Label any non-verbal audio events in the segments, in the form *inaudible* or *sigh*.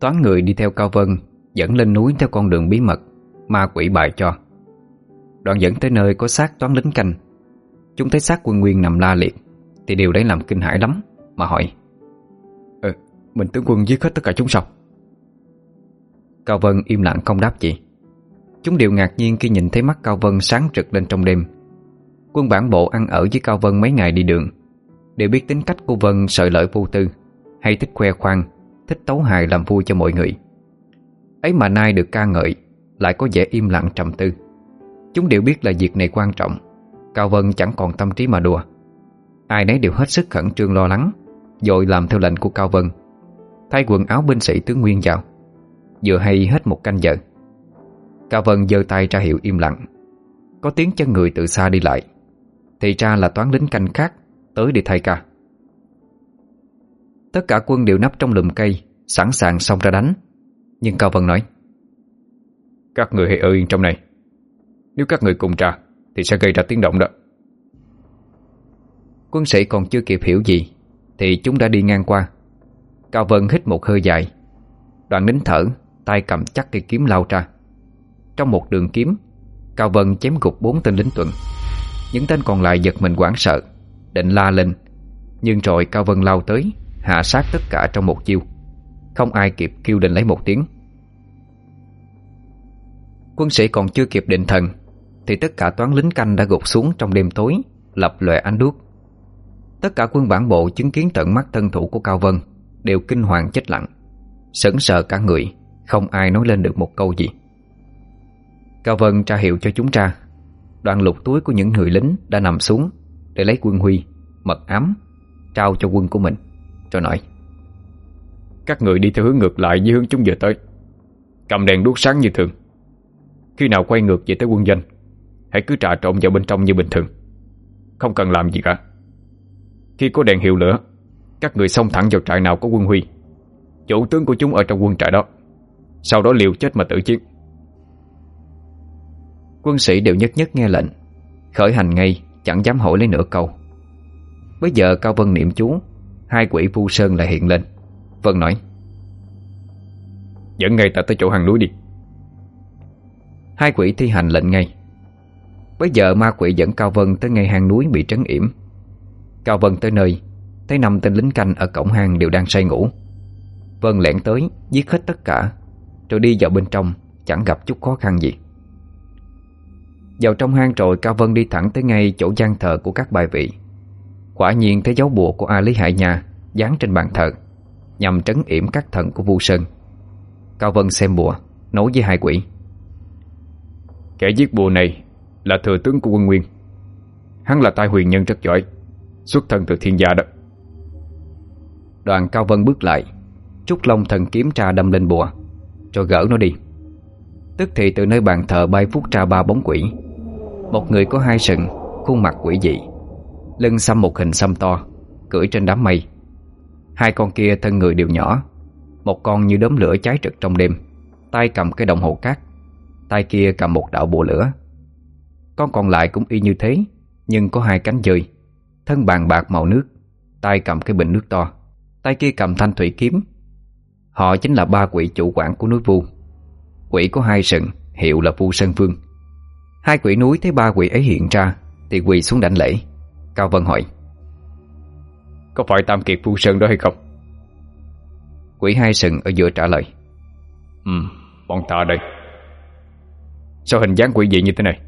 Toán người đi theo Cao Vân Dẫn lên núi theo con đường bí mật Ma quỷ bài cho. Đoạn dẫn tới nơi có xác toán lính canh. Chúng thấy xác quân nguyên nằm la liệt Thì điều đấy làm kinh hãi lắm Mà hỏi Ờ, mình tướng quân giết hết tất cả chúng sao? Cao Vân im lặng không đáp gì. Chúng đều ngạc nhiên khi nhìn thấy mắt Cao Vân sáng trực lên trong đêm. Quân bản bộ ăn ở với Cao Vân mấy ngày đi đường Đều biết tính cách của Vân sợi lợi vô tư Hay thích khoe khoang thích tấu hài làm vui cho mọi người. Ấy mà nay được ca ngợi, Lại có vẻ im lặng trầm tư. Chúng đều biết là việc này quan trọng, Cao Vân chẳng còn tâm trí mà đùa. Ai nấy đều hết sức khẩn trương lo lắng dội làm theo lệnh của Cao Vân, Thay quần áo binh sĩ tướng Nguyên vào. Vừa hay hết một canh giờ, Cao Vân giơ tay ra hiệu im lặng. Có tiếng chân người từ xa đi lại. Thì ra là toán lính canh khác Tới để thay ca. Tất cả quân đều nấp trong lùm cây Sẵn sàng xông ra đánh. Nhưng Cao Vân nói Các người hãy ở yên trong này. Nếu các người cùng ra, Thì sẽ gây ra tiếng động đó. Quân sĩ còn chưa kịp hiểu gì Thì chúng đã đi ngang qua. Cao Vân hít một hơi dài Đoạn nín thở tay cầm chắc cây kiếm lao ra. Trong một đường kiếm Cao Vân chém gục bốn tên lính tuần. Những tên còn lại giật mình hoảng sợ Định la lên. Nhưng rồi Cao Vân lao tới Hạ sát tất cả trong một chiêu. Không ai kịp kêu định lấy một tiếng. Quân sĩ còn chưa kịp định thần Thì tất cả toán lính canh đã gục xuống trong đêm tối Lập lòe ánh đuốc. Tất cả quân bản bộ chứng kiến tận mắt thân thủ của Cao Vân Đều kinh hoàng chết lặng Sững sờ cả người Không ai nói lên được một câu gì. Cao Vân tra hiệu cho chúng ra Đoạn lục túi của những người lính đã nằm xuống Để lấy quân huy, mật ám Trao cho quân của mình Cho nói các người đi theo hướng ngược lại như hướng chúng vừa tới. Cầm đèn đuốc sáng như thường. Khi nào quay ngược về tới quân doanh, Hãy cứ trà trộn vào bên trong như bình thường. Không cần làm gì cả. Khi có đèn hiệu lửa, Các người xông thẳng vào trại nào có quân huy. Chủ tướng của chúng ở trong quân trại đó. Sau đó liều chết mà tử chiến. Quân sĩ đều nhất nhất nghe lệnh, Khởi hành ngay, Chẳng dám hỏi lấy nửa câu. Bây giờ Cao Vân niệm chú, Hai quỷ vu sơn lại hiện lên. Vân nói, Dẫn ngay ta tới chỗ hàng núi đi. Hai quỷ thi hành lệnh ngay. Bây giờ ma quỷ dẫn Cao Vân tới ngay hang núi bị trấn yểm. Cao Vân tới nơi, Thấy năm tên lính canh ở cổng hang đều đang say ngủ. Vân lẻn tới, Giết hết tất cả, Rồi đi vào bên trong, Chẳng gặp chút khó khăn gì. Vào trong hang rồi Cao Vân đi thẳng tới ngay chỗ gian thờ của các bài vị. Quả nhiên thấy dấu bùa của A Lý Hải Nha Dán trên bàn thờ. Nhằm trấn yểm các thần của Vu Sơn. Cao Vân xem bùa Nói với hai quỷ. Kẻ giết bùa này Là thừa tướng của quân Nguyên. Hắn là tai huyền nhân rất giỏi Xuất thân từ thiên gia đó. Đoàn Cao Vân bước lại Trúc Long thần kiếm tra đâm lên bùa cho gỡ nó đi. Tức thì từ nơi bàn thờ bay phút ra ba bóng quỷ. Một người có hai sừng Khuôn mặt quỷ dị Lưng xăm một hình xăm to Cưỡi trên đám mây. Hai con kia thân người đều nhỏ, Một con như đốm lửa cháy trực trong đêm, Tay cầm cái đồng hồ cát, Tay kia cầm một đạo bùa lửa. Con còn lại cũng y như thế, Nhưng có hai cánh dơi Thân bàn bạc màu nước, Tay cầm cái bình nước to, Tay kia cầm thanh thủy kiếm. Họ chính là ba quỷ chủ quản của núi vu. Quỷ có hai sừng, Hiệu là vu sơn vương. Hai quỷ núi thấy ba quỷ ấy hiện ra Thì quỳ xuống đảnh lễ. Cao Vân hỏi có phải Tam Kiệt Phu Sơn đó hay không? Quỷ hai sừng ở giữa trả lời. Ừ bọn ta đây. Sao hình dáng quỷ dị như thế này?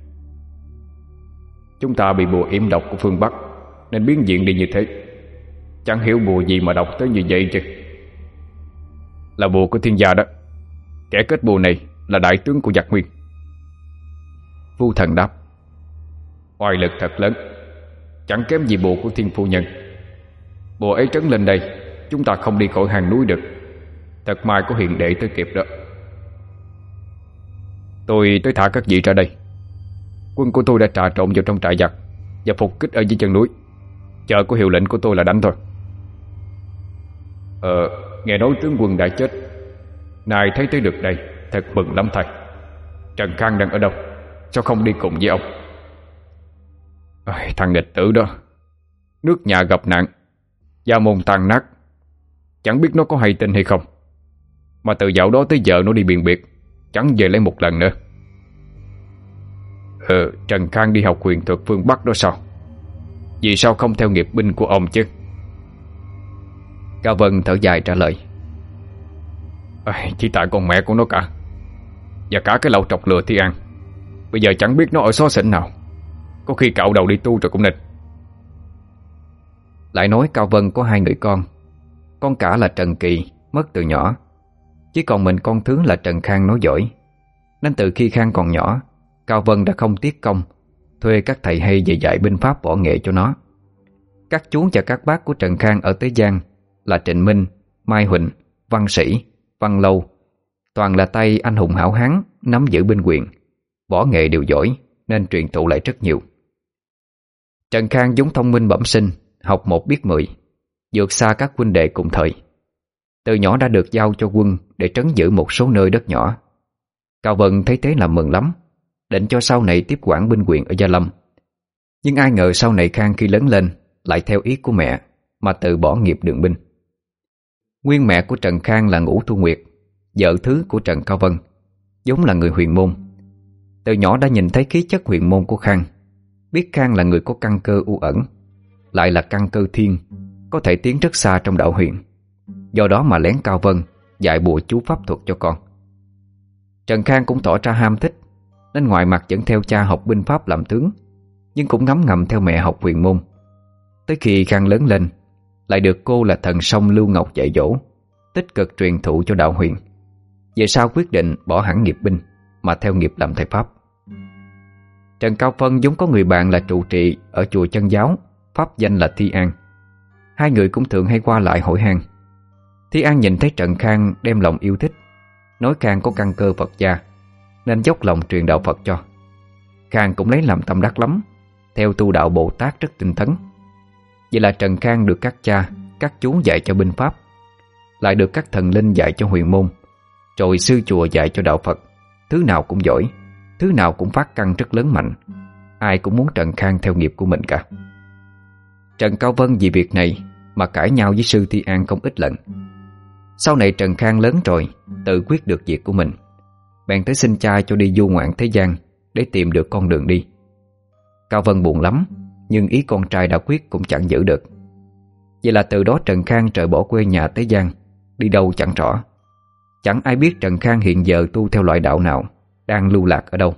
Chúng ta bị bùa yểm độc của phương Bắc, Nên biến diện đi như thế. Chẳng hiểu bùa gì mà độc tới như vậy chứ. Là bùa của thiên gia đó. Kẻ kết bùa này là đại tướng của giặc nguyên. Phu thần đáp. Oai lực thật lớn. Chẳng kém gì bùa của thiên phu nhân. Bộ ấy trấn lên đây Chúng ta không đi khỏi hàng núi được. Thật may có hiện đệ tới kịp đó. Tôi tới thả các vị ra đây. Quân của tôi đã trà trộn vào trong trại giặc Và phục kích ở dưới chân núi. Chờ có hiệu lệnh của tôi là đánh thôi. Ờ Nghe nói tướng quân đã chết. Nài thấy tới được đây Thật mừng lắm thầy. Trần Khang đang ở đâu? Sao không đi cùng với ông? À, Thằng nghịch tử đó. Nước nhà gặp nạn. Gia môn tan nát. Chẳng biết nó có hay tin hay không. Mà từ dạo đó tới giờ nó đi biện biệt. Chẳng về lấy một lần nữa. Ừ, Trần Khang đi học quyền thuật phương Bắc đó sao? Vì sao không theo nghiệp binh của ông chứ? Ca Vân thở dài trả lời. Chỉ tại con mẹ của nó cả. Và cả cái lậu trọc lừa thi ăn Bây giờ chẳng biết nó ở xó xỉnh nào. Có khi cạo đầu đi tu rồi cũng nịch. Lại nói Cao Vân có hai người con. Con cả là Trần Kỳ Mất từ nhỏ. Chỉ còn mình con thứ là Trần Khang nói giỏi. Nên từ khi Khang còn nhỏ Cao Vân đã không tiếc công Thuê các thầy hay về dạy binh pháp võ nghệ cho nó. Các chú và các bác của Trần Khang ở Tế Giang Là Trịnh Minh, Mai Huỳnh, Văn Sĩ, Văn Lâu. Toàn là tay anh hùng hảo hán Nắm giữ binh quyền. Võ nghệ đều giỏi Nên truyền thụ lại rất nhiều. Trần Khang vốn thông minh bẩm sinh học một biết mười, vượt xa các huynh đệ cùng thời. Từ nhỏ đã được giao cho quân để trấn giữ một số nơi đất nhỏ. Cao Vân thấy thế là mừng lắm, định cho sau này tiếp quản binh quyền ở Gia Lâm. Nhưng ai ngờ sau này Khang khi lớn lên lại theo ý của mẹ mà từ bỏ nghiệp đường binh. Nguyên mẹ của Trần Khang là Ngũ Thu Nguyệt, vợ thứ của Trần Cao Vân, giống là người huyền môn. Từ nhỏ đã nhìn thấy khí chất huyền môn của Khang, biết Khang là người có căn cơ u ẩn lại là căn cơ thiên, có thể tiến rất xa trong đạo huyện. Do đó mà lén Cao Vân dạy bùa chú pháp thuật cho con. Trần Khang cũng tỏ ra ham thích, nên ngoài mặt vẫn theo cha học binh pháp làm tướng, nhưng cũng ngấm ngầm theo mẹ học huyền môn. Tới khi Khang lớn lên, lại được cô là thần sông Lưu Ngọc dạy dỗ, tích cực truyền thụ cho đạo huyền. Về sau quyết định bỏ hẳn nghiệp binh mà theo nghiệp làm thầy Pháp. Trần Cao Phân vốn có người bạn là trụ trì ở chùa chân giáo Pháp danh là Thi An. Hai người cũng thường hay qua lại hội hang Thi An nhìn thấy Trần Khang đem lòng yêu thích, Nói Khang có căn cơ Phật gia, Nên dốc lòng truyền đạo Phật cho. Khang cũng lấy làm tâm đắc lắm, Theo tu đạo Bồ Tát rất tinh tấn Vậy là Trần Khang được các cha, Các chú dạy cho binh pháp, Lại được các thần linh dạy cho huyền môn, Rồi sư chùa dạy cho đạo Phật. Thứ nào cũng giỏi, Thứ nào cũng phát căn rất lớn mạnh. Ai cũng muốn Trần Khang theo nghiệp của mình cả. Trần Cao Vân vì việc này Mà cãi nhau với sư Thi An không ít lần. Sau này Trần Khang lớn rồi, Tự quyết được việc của mình. Bèn tới xin cha cho đi du ngoạn thế gian Để tìm được con đường đi. Cao Vân buồn lắm, Nhưng ý con trai đã quyết cũng chẳng giữ được. Vậy là từ đó Trần Khang trời bỏ quê nhà Tế Giang Đi đâu chẳng rõ. Chẳng ai biết Trần Khang hiện giờ tu theo loại đạo nào, Đang lưu lạc ở đâu.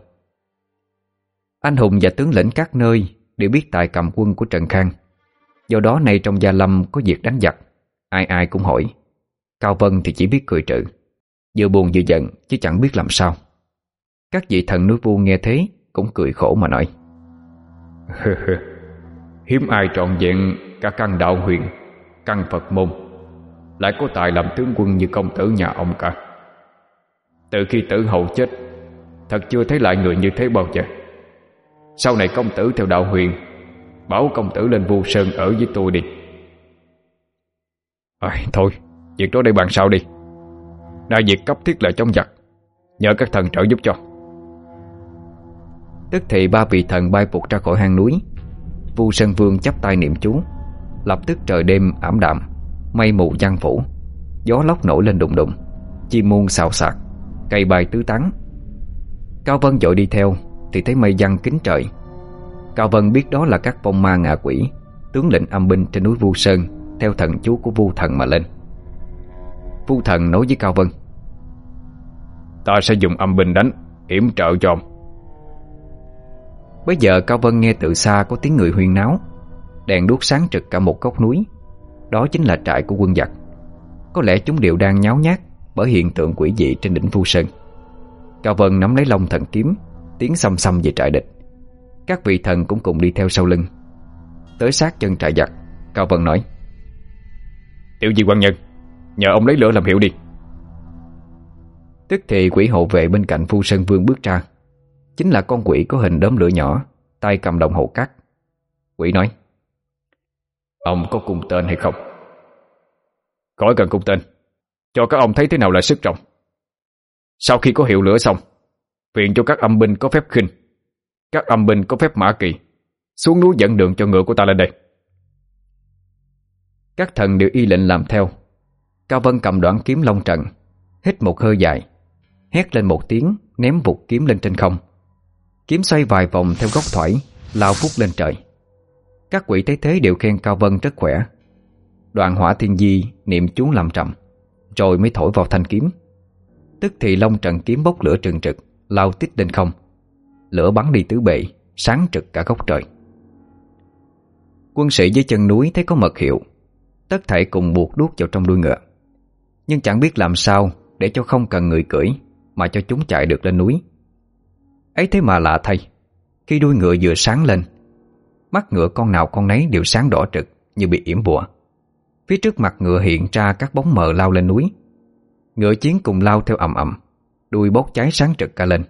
Anh hùng và tướng lĩnh các nơi Đều biết tài cầm quân của Trần Khang. Do đó nay trong gia lâm có việc đánh giặc. Ai ai cũng hỏi. Cao Vân thì chỉ biết cười trừ. Vừa buồn vừa giận, chứ chẳng biết làm sao. Các vị thần núi vu nghe thế Cũng cười khổ mà nói. *laughs* Hiếm ai trọn vẹn cả căn đạo huyền, Căn Phật môn. Lại có tài làm tướng quân như công tử nhà ông cả. Từ khi tử hậu chết, Thật chưa thấy lại người như thế bao giờ. Sau này công tử theo đạo huyền Bảo công tử lên vu sơn ở với tôi đi. À, Thôi Việc đó để bàn sau đi. Ra việc cấp thiết là chống giặc Nhờ các thần trợ giúp cho. Tức thì ba vị thần bay phục ra khỏi hang núi. Vu Sơn Vương chắp tay niệm chú Lập tức trời đêm ảm đạm Mây mù giăng phủ Gió lốc nổi lên đùng đùng Chim muôn xào xạc Cây bay tứ tán. Cao Vân dội đi theo Thì thấy mây giăng kín trời Cao Vân biết đó là các vong ma ngạ quỷ Tướng lệnh âm binh trên núi Vu Sơn Theo thần chú của Vu Thần mà lên. Vu Thần nói với Cao Vân Ta sẽ dùng âm binh đánh Yểm trợ cho ông. Bây giờ Cao Vân nghe từ xa Có tiếng người huyên náo Đèn đuốc sáng trực cả một góc núi Đó chính là trại của quân giặc. Có lẽ chúng đều đang nháo nhác Bởi hiện tượng quỷ dị trên đỉnh Vu Sơn. Cao Vân nắm lấy lông thần kiếm Tiến xăm xăm về trại địch. Các vị thần cũng cùng đi theo sau lưng. Tới sát chân trại giặc Cao Vân nói. Tiểu di quan nhân Nhờ ông lấy lửa làm hiệu đi. Tức thì quỷ hộ vệ bên cạnh phu sơn vương bước ra. Chính là con quỷ có hình đốm lửa nhỏ Tay cầm đồng hồ cắt Quỷ nói. Ông có cùng tên hay không? Khỏi cần cùng tên. Cho các ông thấy thế nào là sức trọng. Sau khi có hiệu lửa xong Viện cho các âm binh có phép khinh. Các âm binh có phép mã kỳ. Xuống núi dẫn đường cho ngựa của ta lên đây. Các thần đều y lệnh làm theo. Cao Vân cầm đoạn kiếm long trận, Hít một hơi dài, Hét lên một tiếng, Ném vụt kiếm lên trên không. Kiếm xoay vài vòng theo góc thoải, Lao phút lên trời. Các quỷ thấy thế đều khen Cao Vân rất khỏe. Đoạn hỏa thiên di Niệm chú làm trầm, Rồi mới thổi vào thanh kiếm. Tức thì long trận kiếm bốc lửa trừng trực, Lao tít lên không. Lửa bắn đi tứ bề, Sáng trực cả góc trời. Quân sĩ dưới chân núi thấy có mật hiệu Tất thảy cùng buộc đuốc vào trong đuôi ngựa. Nhưng chẳng biết làm sao Để cho không cần người cưỡi Mà cho chúng chạy được lên núi. Ấy thế mà lạ thay Khi đuôi ngựa vừa sáng lên Mắt ngựa con nào con nấy đều sáng đỏ trực Như bị yểm bùa. Phía trước mặt ngựa hiện ra các bóng mờ lao lên núi. Ngựa chiến cùng lao theo ầm ầm Đuôi bốc cháy sáng trực cả lên.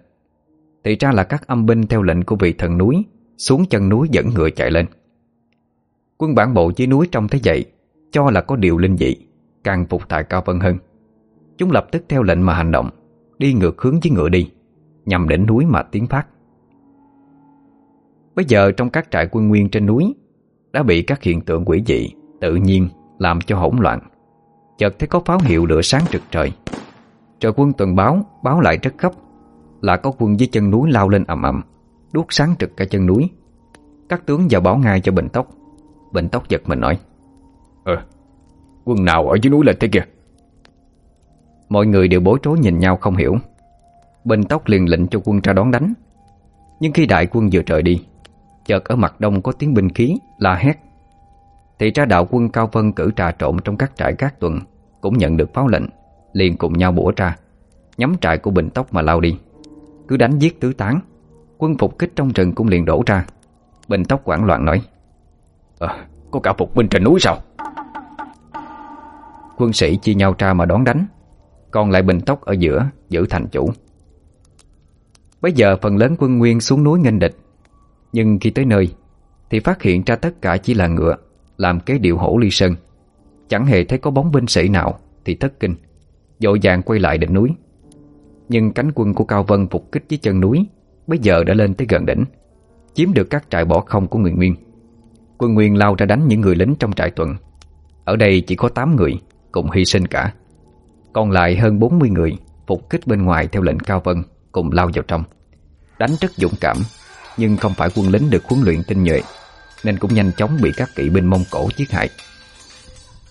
Thì ra là các âm binh theo lệnh của vị thần núi, Xuống chân núi dẫn ngựa chạy lên. Quân bản bộ dưới núi trông thấy vậy, Cho là có điều linh dị, Càng phục tại Cao Vân hơn. Chúng lập tức theo lệnh mà hành động, Đi ngược hướng với ngựa đi, Nhằm đỉnh núi mà tiến phát. Bây giờ trong các trại quân nguyên trên núi, Đã bị các hiện tượng quỷ dị, Tự nhiên làm cho hỗn loạn. Chợt thấy có pháo hiệu lửa sáng trực trời. Trời quân tuần báo Báo lại rất khắp là có quân dưới chân núi lao lên ầm ầm, đuốc sáng trực cả chân núi. Các tướng vào báo ngay cho Bình Tốc. Bình Tốc giật mình nói: "Ờ, quân nào ở dưới núi lên thế kìa?" Mọi người đều bối rối nhìn nhau không hiểu. Bình Tốc liền lệnh cho quân ra đón đánh. Nhưng khi đại quân vừa trời đi, chợt ở mặt đông có tiếng binh khí la hét. Thì ra đạo quân Cao Vân cử trà trộn trong các trại các tuần cũng nhận được pháo lệnh, liền cùng nhau bổ ra, nhắm trại của Bình Tốc mà lao đi. Cứ đánh giết tứ tán. Quân phục kích trong rừng cũng liền đổ ra. Bình tóc quảng loạn nói à, Có cả phục binh trên núi sao? Quân sĩ chia nhau ra mà đón đánh. Còn lại bình tóc ở giữa Giữ thành chủ. Bây giờ phần lớn quân nguyên xuống núi nghênh địch. Nhưng khi tới nơi Thì phát hiện ra tất cả chỉ là ngựa Làm kế điệu hổ ly sơn. Chẳng hề thấy có bóng binh sĩ nào Thì thất kinh Dội vàng quay lại đỉnh núi. Nhưng cánh quân của Cao Vân phục kích dưới chân núi, Bây giờ đã lên tới gần đỉnh, Chiếm được các trại bỏ không của người Nguyên. Quân Nguyên lao ra đánh những người lính trong trại tuần. Ở đây chỉ có 8 người, Cùng hy sinh cả. Còn lại hơn 40 người Phục kích bên ngoài theo lệnh Cao Vân, Cùng lao vào trong. Đánh rất dũng cảm, Nhưng không phải quân lính được huấn luyện tinh nhuệ, Nên cũng nhanh chóng bị các kỵ binh Mông Cổ giết hại.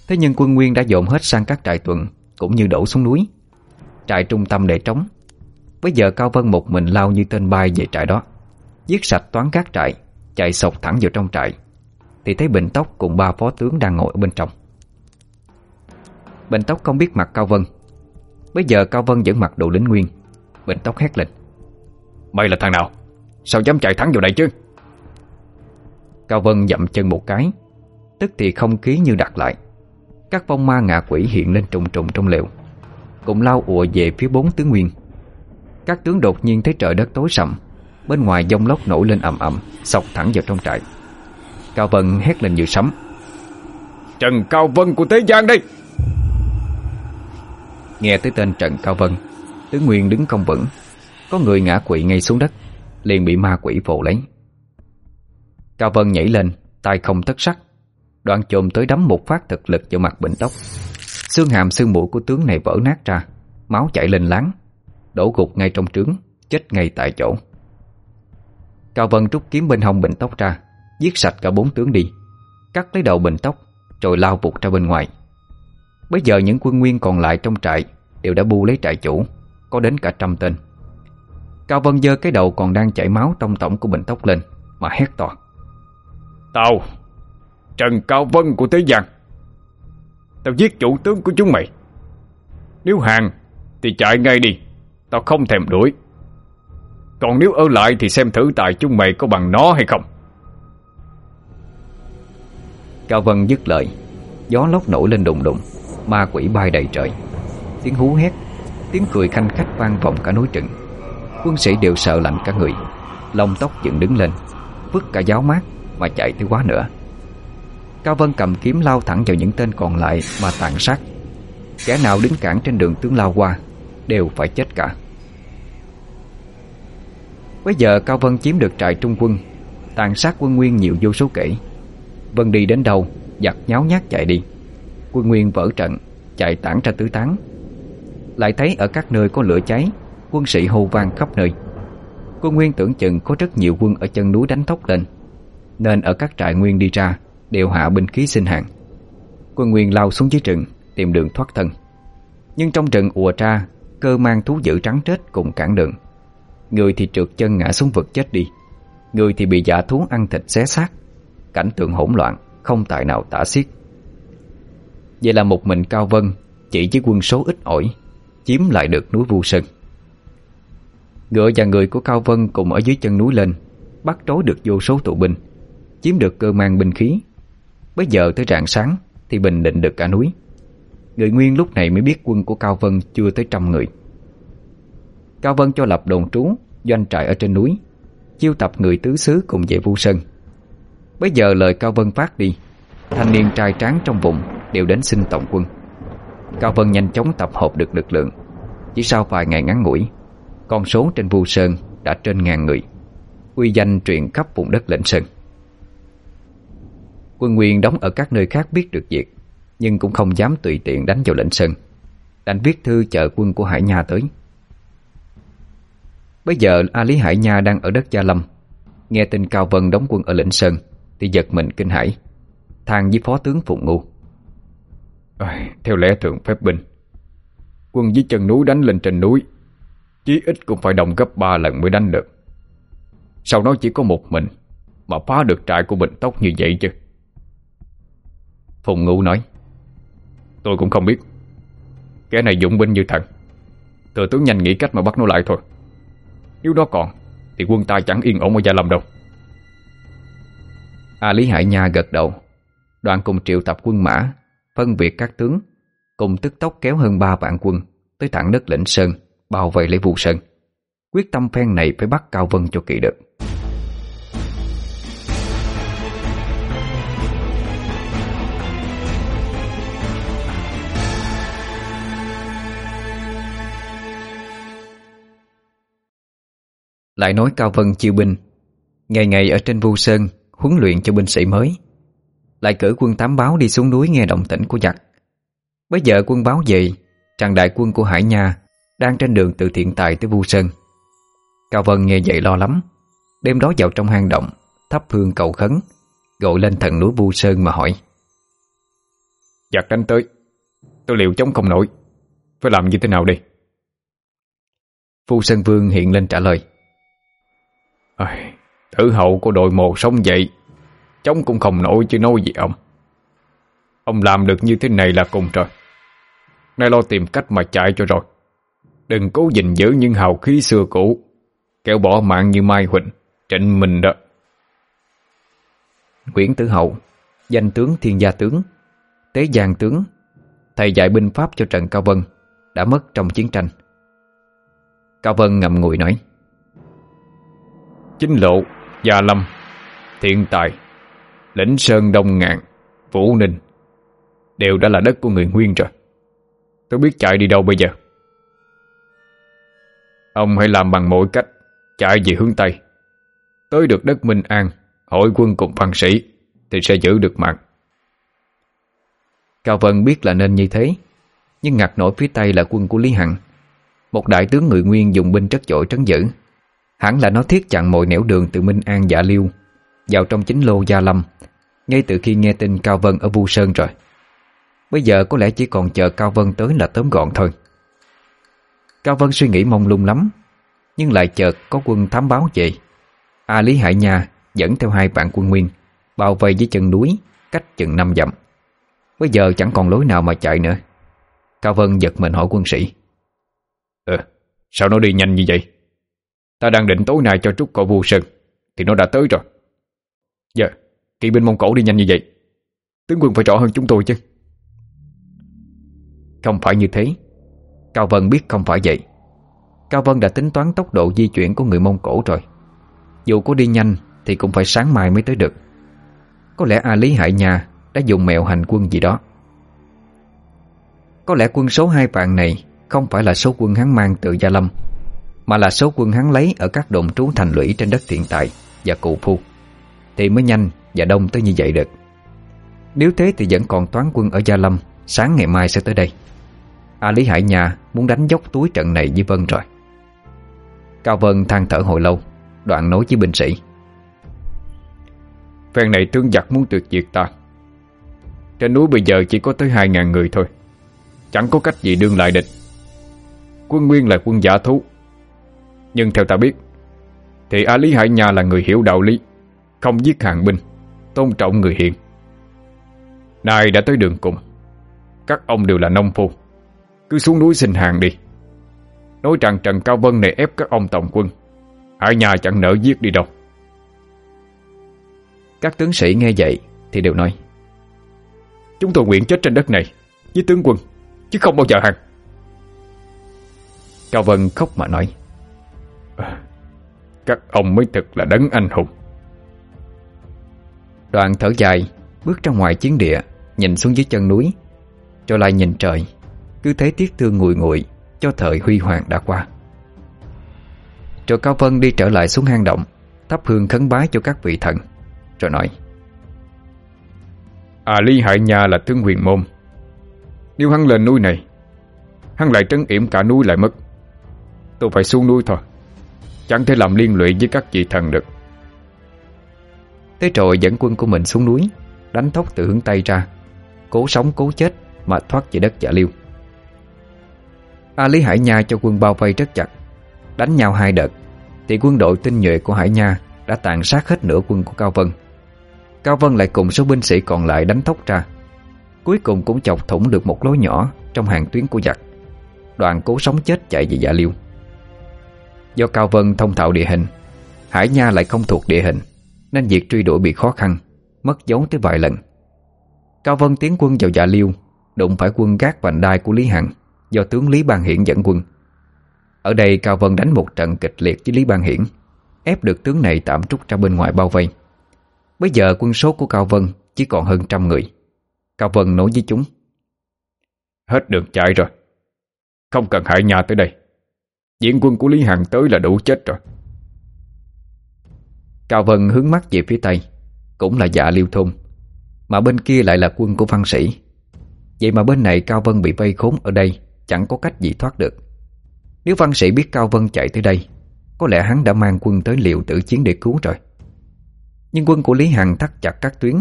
Thế nhưng quân Nguyên đã dồn hết sang các trại tuần, Cũng như đổ xuống núi. Trại trung tâm để trống. Bây giờ Cao Vân một mình lao như tên bay về trại đó. Giết sạch toán các trại Chạy sộc thẳng vào trong trại. Thì thấy Bình Tóc cùng ba phó tướng đang ngồi ở bên trong. Bình Tóc không biết mặt Cao Vân. Bây giờ Cao Vân vẫn mặc đồ lính nguyên. Bình Tóc hét lên. Mày là thằng nào? Sao dám chạy thẳng vào đây chứ? Cao Vân dậm chân một cái. Tức thì không khí như đặt lại. Các vong ma ngạ quỷ hiện lên trùng trùng trong lều. Cũng lao ùa về phía bốn tướng nguyên. Các tướng đột nhiên thấy trời đất tối sầm Bên ngoài dông lốc nổi lên ầm ầm Sọc thẳng vào trong trại. Cao Vân hét lên như sấm. Trần Cao Vân của Thế gian đây! Nghe tới tên Trần Cao Vân Tướng Nguyên đứng không vững. Có người ngã quỵ ngay xuống đất Liền bị ma quỷ vồ lấy. Cao Vân nhảy lên tay không tất sắc Đoạn chồm tới đấm một phát thực lực vào mặt bệnh tóc. Xương hàm xương mũi của tướng này vỡ nát ra, Máu chảy lên láng, Đổ gục ngay trong trướng, Chết ngay tại chỗ. Cao Vân rút kiếm bên hông Bình Tóc ra, Giết sạch cả bốn tướng đi, Cắt lấy đầu Bình Tóc, Rồi lao vụt ra bên ngoài. Bây giờ những quân nguyên còn lại trong trại Đều đã bu lấy trại chủ, Có đến cả trăm tên. Cao Vân dơ cái đầu còn đang chảy máu trong tổng của Bình Tóc lên, Mà hét to. Tao, Trần Cao Vân của Thế Giang Tao giết chủ tướng của chúng mày. Nếu hàng Thì chạy ngay đi. Tao không thèm đuổi. Còn nếu ở lại thì xem thử tại chúng mày có bằng nó hay không. Cao Vân dứt lời. Gió lốc nổi lên đùng đùng. Ma quỷ bay đầy trời. Tiếng hú hét Tiếng cười khanh khách vang vọng cả núi trừng, Quân sĩ đều sợ lạnh cả người. Lông tóc dựng đứng lên Vứt cả giáo mát Mà chạy tới quá nữa Cao Vân cầm kiếm lao thẳng vào những tên còn lại Mà tàn sát. Kẻ nào đứng cản trên đường tướng lao qua Đều phải chết cả. Bây giờ Cao Vân chiếm được trại trung quân, Tàn sát quân Nguyên nhiều vô số kể. Vân đi đến đâu, giặc nháo nhác chạy đi. Quân Nguyên vỡ trận, Chạy tản ra tứ tán. Lại thấy ở các nơi có lửa cháy, Quân sĩ hô vang khắp nơi. Quân Nguyên tưởng chừng có rất nhiều quân ở chân núi đánh thốc lên, Nên ở các trại Nguyên đi ra đều hạ binh khí sinh hàng. Quân Nguyên lao xuống dưới rừng, Tìm đường thoát thân. Nhưng trong trận ùa ra Cơ mang thú dữ trắng chết cùng cản đường. Người thì trượt chân ngã xuống vực chết đi. Người thì bị giả thú ăn thịt xé xác. Cảnh tượng hỗn loạn, Không tại nào tả xiết. Vậy là một mình Cao Vân, Chỉ với quân số ít ỏi, Chiếm lại được núi Vu Sơn. Ngựa và người của Cao Vân cùng ở dưới chân núi lên, Bắt trối được vô số tụ binh, Chiếm được cơ mang binh khí Bây giờ tới rạng sáng Thì bình định được cả núi. Người Nguyên lúc này mới biết quân của Cao Vân chưa tới trăm người. Cao Vân cho lập đồn trú, Doanh trại ở trên núi, Chiêu tập người tứ xứ cùng về Vu Sơn. Bây giờ lời Cao Vân phát đi, Thanh niên trai tráng trong vùng Đều đến xin tổng quân. Cao Vân nhanh chóng tập hợp được lực lượng. Chỉ sau vài ngày ngắn ngủi, Con số trên Vu Sơn đã trên ngàn người quy danh truyền khắp vùng đất lệnh Sơn. Quân Nguyên đóng ở các nơi khác biết được việc Nhưng cũng không dám tùy tiện đánh vào lệnh sơn. Đành viết thư chờ quân của Hải Nha tới. Bây giờ A Lý Hải Nha đang ở đất Gia Lâm. Nghe tin Cao Vân đóng quân ở lệnh sơn Thì giật mình kinh hãi. Thang với phó tướng Phụng Ngu à, Theo lẽ thượng phép binh Quân dưới chân núi đánh lên trên núi Chí ít cũng phải đồng gấp 3 lần mới đánh được. Sau đó chỉ có một mình Mà phá được trại của mình tóc như vậy chứ. Phùng Ngũ nói, Tôi cũng không biết. Kẻ này dũng binh như thần Thừa tướng nhanh nghĩ cách mà bắt nó lại thôi. Nếu đó còn, Thì quân ta chẳng yên ổn ở Gia Lâm đâu. A Lý Hải Nha gật đầu. Đoàn cùng triệu tập quân mã, Phân biệt các tướng, Cùng tức tốc kéo hơn 3 vạn quân Tới thẳng đất lĩnh Sơn, Bao vây lấy vụ Sơn. Quyết tâm phen này phải bắt Cao Vân cho kỵ được. Lại nói Cao Vân chiêu binh Ngày ngày ở trên Vu Sơn Huấn luyện cho binh sĩ mới. Lại cử quân tám báo đi xuống núi nghe động tĩnh của giặc. Bây giờ quân báo về Tràng đại quân của Hải Nha Đang trên đường từ thiện tài tới Vu Sơn. Cao Vân nghe vậy lo lắm Đêm đó vào trong hang động Thắp hương cầu khấn Gọi lên thần núi Vu Sơn mà hỏi Giặc đánh tới Tôi liệu chống không nổi Phải làm như thế nào đi Vu Sơn Vương hiện lên trả lời à, Tử hậu của đội mồ sống vậy Chống cũng không nổi chứ nói gì ông. Ông làm được như thế này là cùng rồi Nay lo tìm cách mà chạy cho rồi. Đừng cố gìn giữ những hào khí xưa cũ Kéo bỏ mạng như Mai Huỳnh Trịnh mình đó. Nguyễn Tử Hậu Danh tướng Thiên Gia Tướng Tế Giang Tướng Thầy dạy binh pháp cho Trần Cao Vân Đã mất trong chiến tranh. Cao Vân ngậm ngùi nói Chính Lộ, Gia Lâm, Thiện Tài, Lĩnh Sơn Đông ngàn, Vũ Ninh Đều đã là đất của người Nguyên rồi. Tôi biết chạy đi đâu bây giờ. Ông hãy làm bằng mọi cách Chạy về hướng Tây. Tới được đất Minh An Hội quân cùng văn sĩ Thì sẽ giữ được mạng. Cao Vân biết là nên như thế Nhưng ngặt nổi phía Tây là quân của Lý Hằng Một đại tướng người Nguyên dùng binh chất dội trấn giữ. Hẳn là nó thiết chặn mọi nẻo đường từ Minh An Dạ Liêu Vào trong chính lô Gia Lâm Ngay từ khi nghe tin Cao Vân ở Vu Sơn rồi. Bây giờ có lẽ chỉ còn chờ Cao Vân tới là tóm gọn thôi. Cao Vân suy nghĩ mông lung lắm Nhưng lại chợt có quân thám báo về. A Lý Hải Nha dẫn theo hai bạn quân nguyên Bao vây dưới chân núi Cách chừng năm dặm. Bây giờ chẳng còn lối nào mà chạy nữa. Cao Vân giật mình hỏi quân sĩ. Ờ, sao nó đi nhanh như vậy? Ta đang định tối nay cho trúc cậu vô sơn Thì nó đã tới rồi. Giờ, kỵ binh Mông Cổ đi nhanh như vậy. Tướng quân phải rõ hơn chúng tôi chứ. Không phải như thế. Cao Vân biết không phải vậy. Cao Vân đã tính toán tốc độ di chuyển của người Mông Cổ rồi. Dù có đi nhanh Thì cũng phải sáng mai mới tới được. Có lẽ A Lý hải Nhà Đã dùng mẹo hành quân gì đó. Có lẽ quân số hai vạn này Không phải là số quân hắn mang từ Gia Lâm. Mà là số quân hắn lấy ở các đồn trú thành lũy trên đất hiện tại Và cụ phu. Thì mới nhanh và đông tới như vậy được. Nếu thế thì vẫn còn toán quân ở Gia Lâm, Sáng ngày mai sẽ tới đây. A Lý Hải Nhà muốn đánh dốc túi trận này với Vân rồi. Cao Vân than thở hồi lâu, Đoạn nói với binh sĩ. Phen này tướng giặc muốn tuyệt diệt ta. Trên núi bây giờ chỉ có tới hai ngàn người thôi. Chẳng có cách gì đương lại địch. Quân Nguyên là quân giả thú nhưng theo ta biết Thì A Lý Hải Nha là người hiểu đạo lý Không giết hàng binh Tôn trọng người hiền. Nay đã tới đường cùng Các ông đều là nông phu Cứ xuống núi xin hàng đi. Nói rằng Trần Cao Vân này ép các ông tổng quân Hải Nha chẳng nỡ giết đi đâu. Các tướng sĩ nghe vậy Thì đều nói Chúng tôi nguyện chết trên đất này Với tướng quân Chứ không bao giờ hàng. Cao Vân khóc mà nói các ông mới thực là đấng anh hùng. Đoàn thở dài, Bước ra ngoài chiến địa, Nhìn xuống dưới chân núi. Rồi lại nhìn trời, Cứ thấy tiếc thương nguội nguội Cho thời huy hoàng đã qua. Rồi Cao Vân đi trở lại xuống hang động, Thắp hương khấn bái cho các vị thần, Rồi nói À ly hại nhà là tướng huyền môn. Nếu hắn lên núi này, Hắn lại trấn yểm cả núi lại mất. Tôi phải xuống núi thôi. Chẳng thể làm liên lụy với các vị thần được. Thế rồi dẫn quân của mình xuống núi, Đánh thóc từ hướng Tây ra. Cố sống, cố chết Mà thoát về đất giả liêu. A Lý Hải Nha cho quân bao vây rất chặt, Đánh nhau hai đợt. Thì quân đội tinh nhuệ của Hải Nha Đã tàn sát hết nửa quân của Cao Vân. Cao Vân lại cùng số binh sĩ còn lại đánh thóc ra. Cuối cùng cũng chọc thủng được một lối nhỏ Trong hàng tuyến của giặc. Đoàn cố sống chết chạy về giả Liêu. Do Cao Vân thông thạo địa hình, Hải Nha lại không thuộc địa hình, Nên việc truy đuổi bị khó khăn, Mất dấu tới vài lần. Cao Vân tiến quân vào Dạ Liêu, Đụng phải quân gác vành đai của Lý Hằng Do tướng Lý Ban Hiển dẫn quân. Ở đây Cao Vân đánh một trận kịch liệt với Lý Ban Hiển, Ép được tướng này tạm trút ra bên ngoài bao vây. Bây giờ quân số của Cao Vân Chỉ còn hơn trăm người. Cao Vân nói với chúng, Hết đường chạy rồi. Không cần Hải Nha tới đây. Diện quân của Lý Hằng tới là đủ chết rồi. Cao Vân hướng mắt về phía tây, Cũng là dạ liêu thôn, Mà bên kia lại là quân của văn sĩ. Vậy mà bên này Cao Vân bị vây khốn ở đây, Chẳng có cách gì thoát được. Nếu văn sĩ biết Cao Vân chạy tới đây, Có lẽ hắn đã mang quân tới liệu tử chiến để cứu rồi. Nhưng quân của Lý Hằng thắt chặt các tuyến,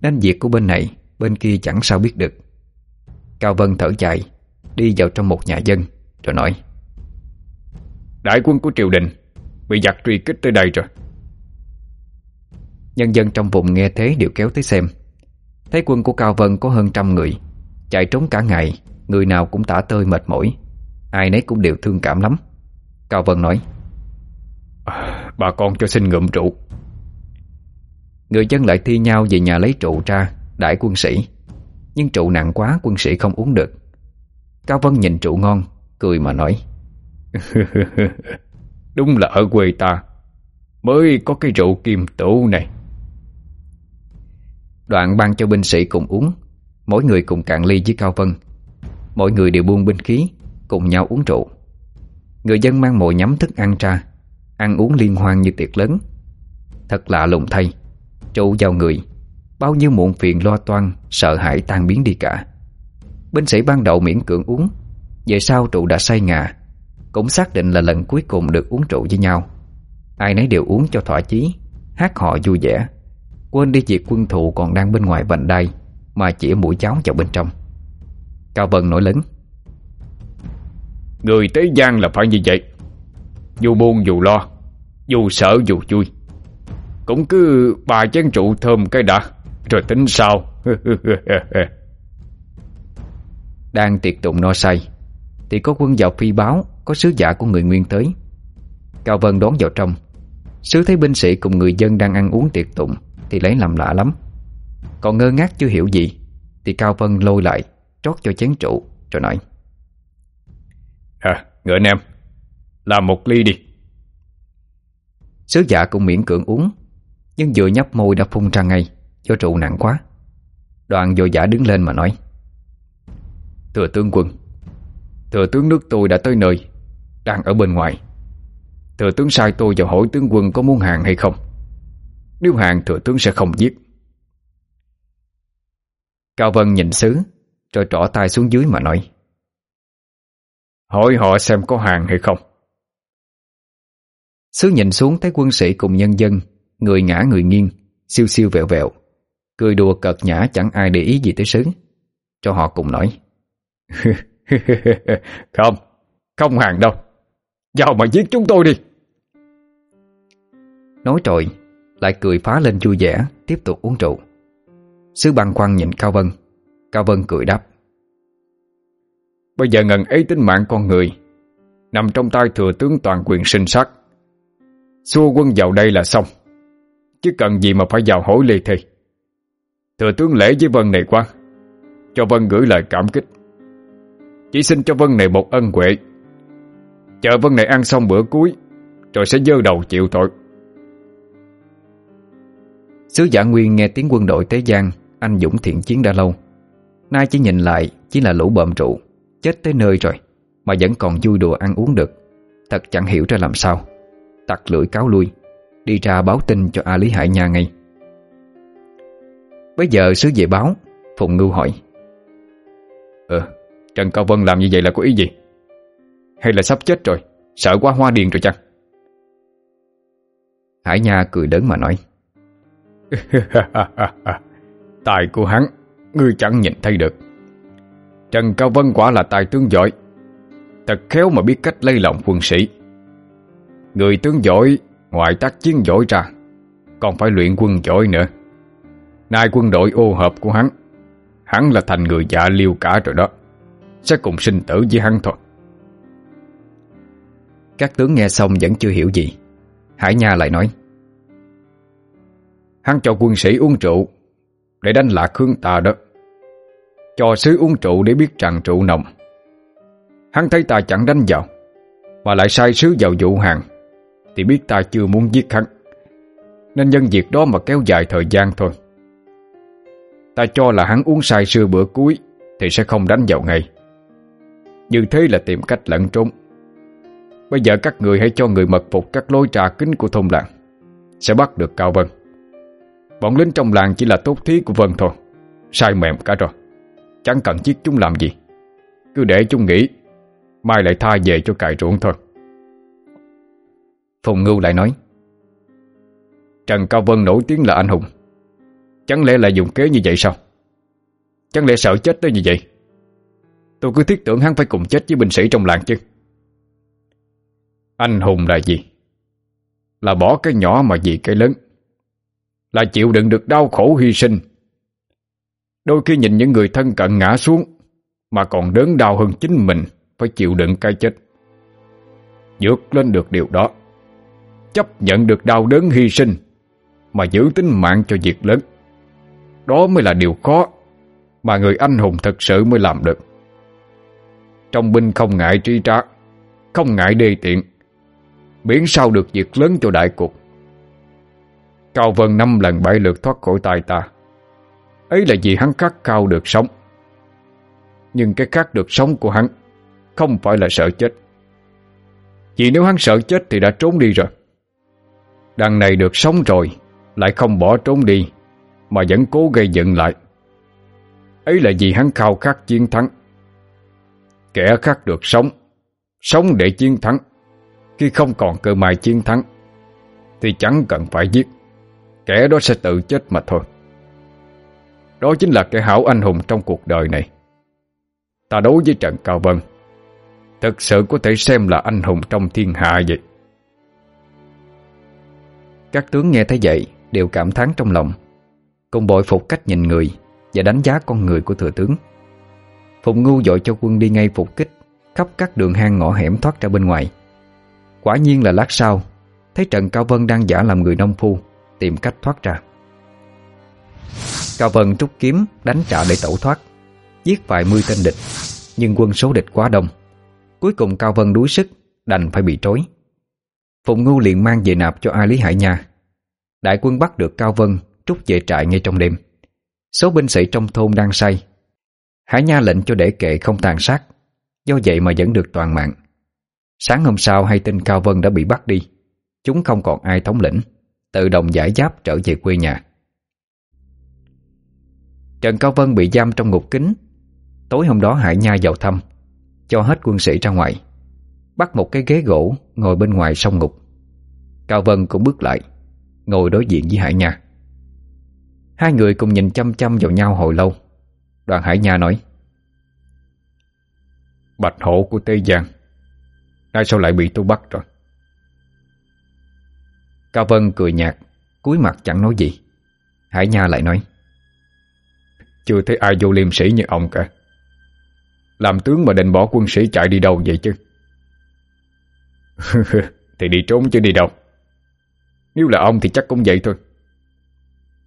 Nên việc của bên này, Bên kia chẳng sao biết được. Cao Vân thở dài, Đi vào trong một nhà dân, Rồi nói Đại quân của triều đình Bị giặc truy kích tới đây rồi. Nhân dân trong vùng nghe thế đều kéo tới xem. Thấy quân của Cao Vân có hơn trăm người Chạy trốn cả ngày Người nào cũng tả tơi mệt mỏi. Ai nấy cũng đều thương cảm lắm. Cao Vân nói à, Bà con cho xin ngụm rượu. Người dân lại thi nhau về nhà lấy trụ ra Đãi quân sĩ. Nhưng trụ nặng quá quân sĩ không uống được. Cao Vân nhìn trụ ngon Cười mà nói *laughs* Đúng là ở quê ta, Mới có cái rượu kim tửu này. Đoạn ban cho binh sĩ cùng uống, Mỗi người cùng cạn ly với Cao Vân. Mọi người đều buông binh khí, Cùng nhau uống rượu. Người dân mang mồi nhắm thức ăn ra, Ăn uống liên hoan như tiệc lớn. Thật lạ lùng thay Trụ giao người, Bao nhiêu muộn phiền lo toan, Sợ hãi tan biến đi cả. Binh sĩ ban đầu miễn cưỡng uống, Về sau trụ đã say ngà cũng xác định là lần cuối cùng được uống rượu với nhau. Ai nấy đều uống cho thỏa chí Hát họ vui vẻ. Quên đi việc quân thù còn đang bên ngoài vành đai Mà chỉ mũi cháo vào bên trong. Cao Vân nổi lớn. Người thế gian là phải như vậy. Dù buồn dù lo Dù sợ dù vui. Cũng cứ bà chén trụ thơm cái đã Rồi tính sao *laughs* Đang tiệc tụng no say Thì có quân vào phi báo có sứ giả của người Nguyên tới. Cao Vân đón vào trong. Sứ thấy binh sĩ cùng người dân đang ăn uống tiệc tụng Thì lấy làm lạ lắm. Còn ngơ ngác chưa hiểu gì Thì Cao Vân lôi lại Trót cho chén trụ rồi nói. À người anh em Làm một ly đi. Sứ giả cũng miễn cưỡng uống Nhưng vừa nhấp môi đã phun ra ngay Do trụ nặng quá. Đoàn vô giả đứng lên mà nói. Thừa tướng quân Thừa tướng nước tôi đã tới nơi đang ở bên ngoài. Thừa tướng sai tôi vào hỏi tướng quân có muốn hàng hay không. Nếu hàng thừa tướng sẽ không giết. Cao Vân nhìn sứ, Rồi trỏ tay xuống dưới mà nói. Hỏi họ xem có hàng hay không. Sứ nhìn xuống thấy quân sĩ cùng nhân dân Người ngã người nghiêng Siêu siêu vẹo vẹo Cười đùa cợt nhã chẳng ai để ý gì tới sứ Cho họ cùng nói. *laughs* Không Không hàng đâu. Vào mà giết chúng tôi đi. Nói rồi Lại cười phá lên vui vẻ Tiếp tục uống rượu. Sứ băng khoăn nhìn Cao Vân. Cao Vân cười đáp. Bây giờ ngần ấy tính mạng con người Nằm trong tay thừa tướng toàn quyền sinh sát Xua quân vào đây là xong Chứ cần gì mà phải vào hối lê thì. Thừa tướng lễ với Vân này quá Cho Vân gửi lời cảm kích. Chỉ xin cho Vân này một ân huệ Chờ Vân này ăn xong bữa cuối, Rồi sẽ dơ đầu chịu tội. Sứ giả Nguyên nghe tiếng quân đội Tế Giang, Anh Dũng thiện chiến đã lâu. Nay chỉ nhìn lại chỉ là lũ bợm trụ, Chết tới nơi rồi, Mà vẫn còn vui đùa ăn uống được. Thật chẳng hiểu ra làm sao. Tặc lưỡi cáo lui, Đi ra báo tin cho A Lý Hải Nha ngay. Bây giờ sứ về báo, Phùng Ngưu hỏi. Ờ Trần Cao Vân làm như vậy là có ý gì? Hay là sắp chết rồi? Sợ quá, hoa điền rồi chăng? Hải Nha cười đớn mà nói. *laughs* Tài của hắn, Ngươi chẳng nhìn thấy được. Trần Cao Vân quả là tài tướng giỏi. Thật khéo mà biết cách lây lòng quân sĩ. Người tướng giỏi, Ngoại tác chiến giỏi ra, Còn phải luyện quân giỏi nữa. Nay quân đội ô hợp của hắn Hắn là thành người dạ liêu cả rồi đó. Sẽ cùng sinh tử với hắn thôi. Các tướng nghe xong vẫn chưa hiểu gì. Hải Nha lại nói, Hắn cho quân sĩ uống rượu Để đánh lạc hương ta đó. Cho sứ uống rượu để biết rằng rượu nồng. Hắn thấy ta chẳng đánh vào, Mà lại sai sứ vào vụ hàng, Thì biết ta chưa muốn giết hắn. Nên nhân việc đó mà kéo dài thời gian thôi. Ta cho là hắn uống sai sưa bữa cuối Thì sẽ không đánh vào ngay. Như thế là tìm cách lẫn trốn. Bây giờ các người hãy cho người mật phục các lối trà kính của thôn làng. Sẽ bắt được Cao Vân. Bọn lính trong làng chỉ là tốt thí của Vân thôi. Sai mềm cả rồi. Chẳng cần chiếc chúng làm gì. Cứ để chúng nghĩ Mai lại tha về cho cài ruộng thôi. Phùng Ngưu lại nói, Trần Cao Vân nổi tiếng là anh hùng. Chẳng lẽ lại dùng kế như vậy sao? Chẳng lẽ sợ chết tới như vậy? Tôi cứ thiết tưởng hắn phải cùng chết với binh sĩ trong làng chứ. Anh hùng là gì? Là bỏ cái nhỏ mà vì cái lớn. Là chịu đựng được đau khổ hy sinh. Đôi khi nhìn những người thân cận ngã xuống, Mà còn đớn đau hơn chính mình Phải chịu đựng cái chết. Dược lên được điều đó, Chấp nhận được đau đớn hy sinh, Mà giữ tính mạng cho việc lớn. Đó mới là điều khó Mà người anh hùng thật sự mới làm được. Trong binh không ngại tri trá, Không ngại đê tiện biến sao được việc lớn cho đại cục. Cao Vân năm lần bảy lượt thoát khỏi tay ta. Ấy là vì hắn khắc cao được sống. Nhưng cái khắc được sống của hắn Không phải là sợ chết. Vì nếu hắn sợ chết thì đã trốn đi rồi. Đằng này được sống rồi, Lại không bỏ trốn đi, Mà vẫn cố gây dựng lại. Ấy là vì hắn khao khắc chiến thắng. Kẻ khắc được sống Sống để chiến thắng. Khi không còn cơ may chiến thắng, Thì chẳng cần phải giết. Kẻ đó sẽ tự chết mà thôi. Đó chính là kẻ hảo anh hùng trong cuộc đời này. Ta đối với Trần Cao Vân. Thực sự có thể xem là anh hùng trong thiên hạ vậy. Các tướng nghe thấy vậy, Đều cảm thán trong lòng. Cùng bội phục cách nhìn người Và đánh giá con người của thừa tướng. Phụng Ngu dội cho quân đi ngay phục kích Khắp các đường hang ngõ hẻm thoát ra bên ngoài. Quả nhiên là lát sau, Thấy Trần Cao Vân đang giả làm người nông phu, Tìm cách thoát ra. Cao Vân trúc kiếm, đánh trả để tẩu thoát, Giết vài mươi tên địch, Nhưng quân số địch quá đông. Cuối cùng Cao Vân đuối sức, Đành phải bị trói. Phụng Ngưu liền mang về nạp cho A Lý Hải Nha. Đại quân bắt được Cao Vân Trúc về trại ngay trong đêm. Số binh sĩ trong thôn đang say. Hải Nha lệnh cho để kệ không tàn sát, Do vậy mà vẫn được toàn mạng. Sáng hôm sau hay tin Cao Vân đã bị bắt đi. Chúng không còn ai thống lĩnh, Tự động giải giáp trở về quê nhà. Trần Cao Vân bị giam trong ngục kính. Tối hôm đó Hải Nha vào thăm, Cho hết quân sĩ ra ngoài, Bắt một cái ghế gỗ Ngồi bên ngoài sông ngục. Cao Vân cũng bước lại, Ngồi đối diện với Hải Nha. Hai người cùng nhìn chăm chăm vào nhau hồi lâu. Đoàn Hải Nha nói, Bạch hổ của Tây Giang Tại sao lại bị tôi bắt rồi. Cao Vân cười nhạt cúi mặt chẳng nói gì. Hải Nha lại nói, Chưa thấy ai vô liêm sĩ như ông cả. Làm tướng mà định bỏ quân sĩ chạy đi đâu vậy chứ? *laughs* Thì đi trốn chứ đi đâu. Nếu là ông thì chắc cũng vậy thôi.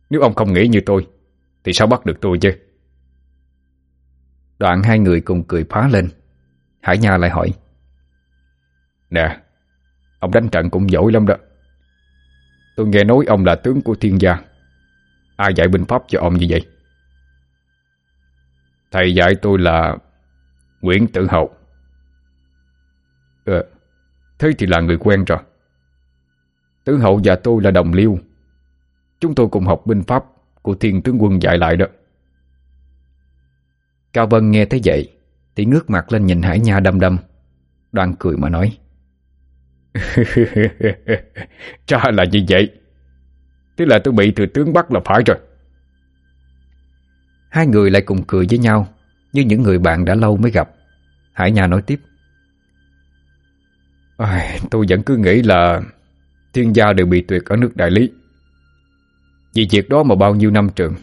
Nếu ông không nghĩ như tôi, Thì sao bắt được tôi chứ? Đoạn hai người cùng cười phá lên. Hải Nha lại hỏi Nè, Ông đánh trận cũng giỏi lắm đó. Tôi nghe nói ông là tướng của thiên gia. Ai dạy binh pháp cho ông như vậy? Thầy dạy tôi là Nguyễn Tử Hậu. Ờ Thế thì là người quen rồi. Tử Hậu và tôi là đồng liêu. Chúng tôi cùng học binh pháp Của thiên tướng quân dạy lại đó. Cao Vân nghe thấy vậy Thì ngước mặt lên nhìn Hải Nha đâm đâm Đoan cười mà nói. *laughs* Cha là như vậy? Thế là tôi bị thừa tướng bắt là phải rồi. Hai người lại cùng cười với nhau Như những người bạn đã lâu mới gặp. Hải Nha nói tiếp. À, Tôi vẫn cứ nghĩ là Thiên gia đều bị tuyệt ở nước Đại Lý. Vì việc đó mà bao nhiêu năm trường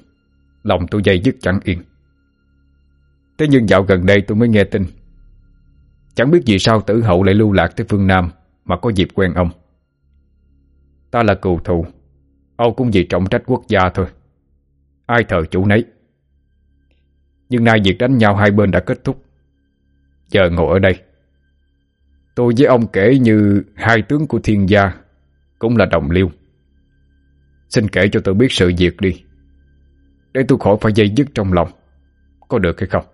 Lòng tôi dây dứt chẳng yên. Thế nhưng dạo gần đây tôi mới nghe tin. Chẳng biết vì sao tử hậu lại lưu lạc tới phương Nam mà có dịp quen ông. Ta là cựu thù, Ông cũng vì trọng trách quốc gia thôi. Ai thờ chủ nấy. Nhưng nay việc đánh nhau hai bên đã kết thúc. Giờ ngồi ở đây. Tôi với ông kể như Hai tướng của thiên gia, Cũng là đồng liêu. Xin kể cho tôi biết sự việc đi, Để tôi khỏi phải dây dứt trong lòng. Có được hay không?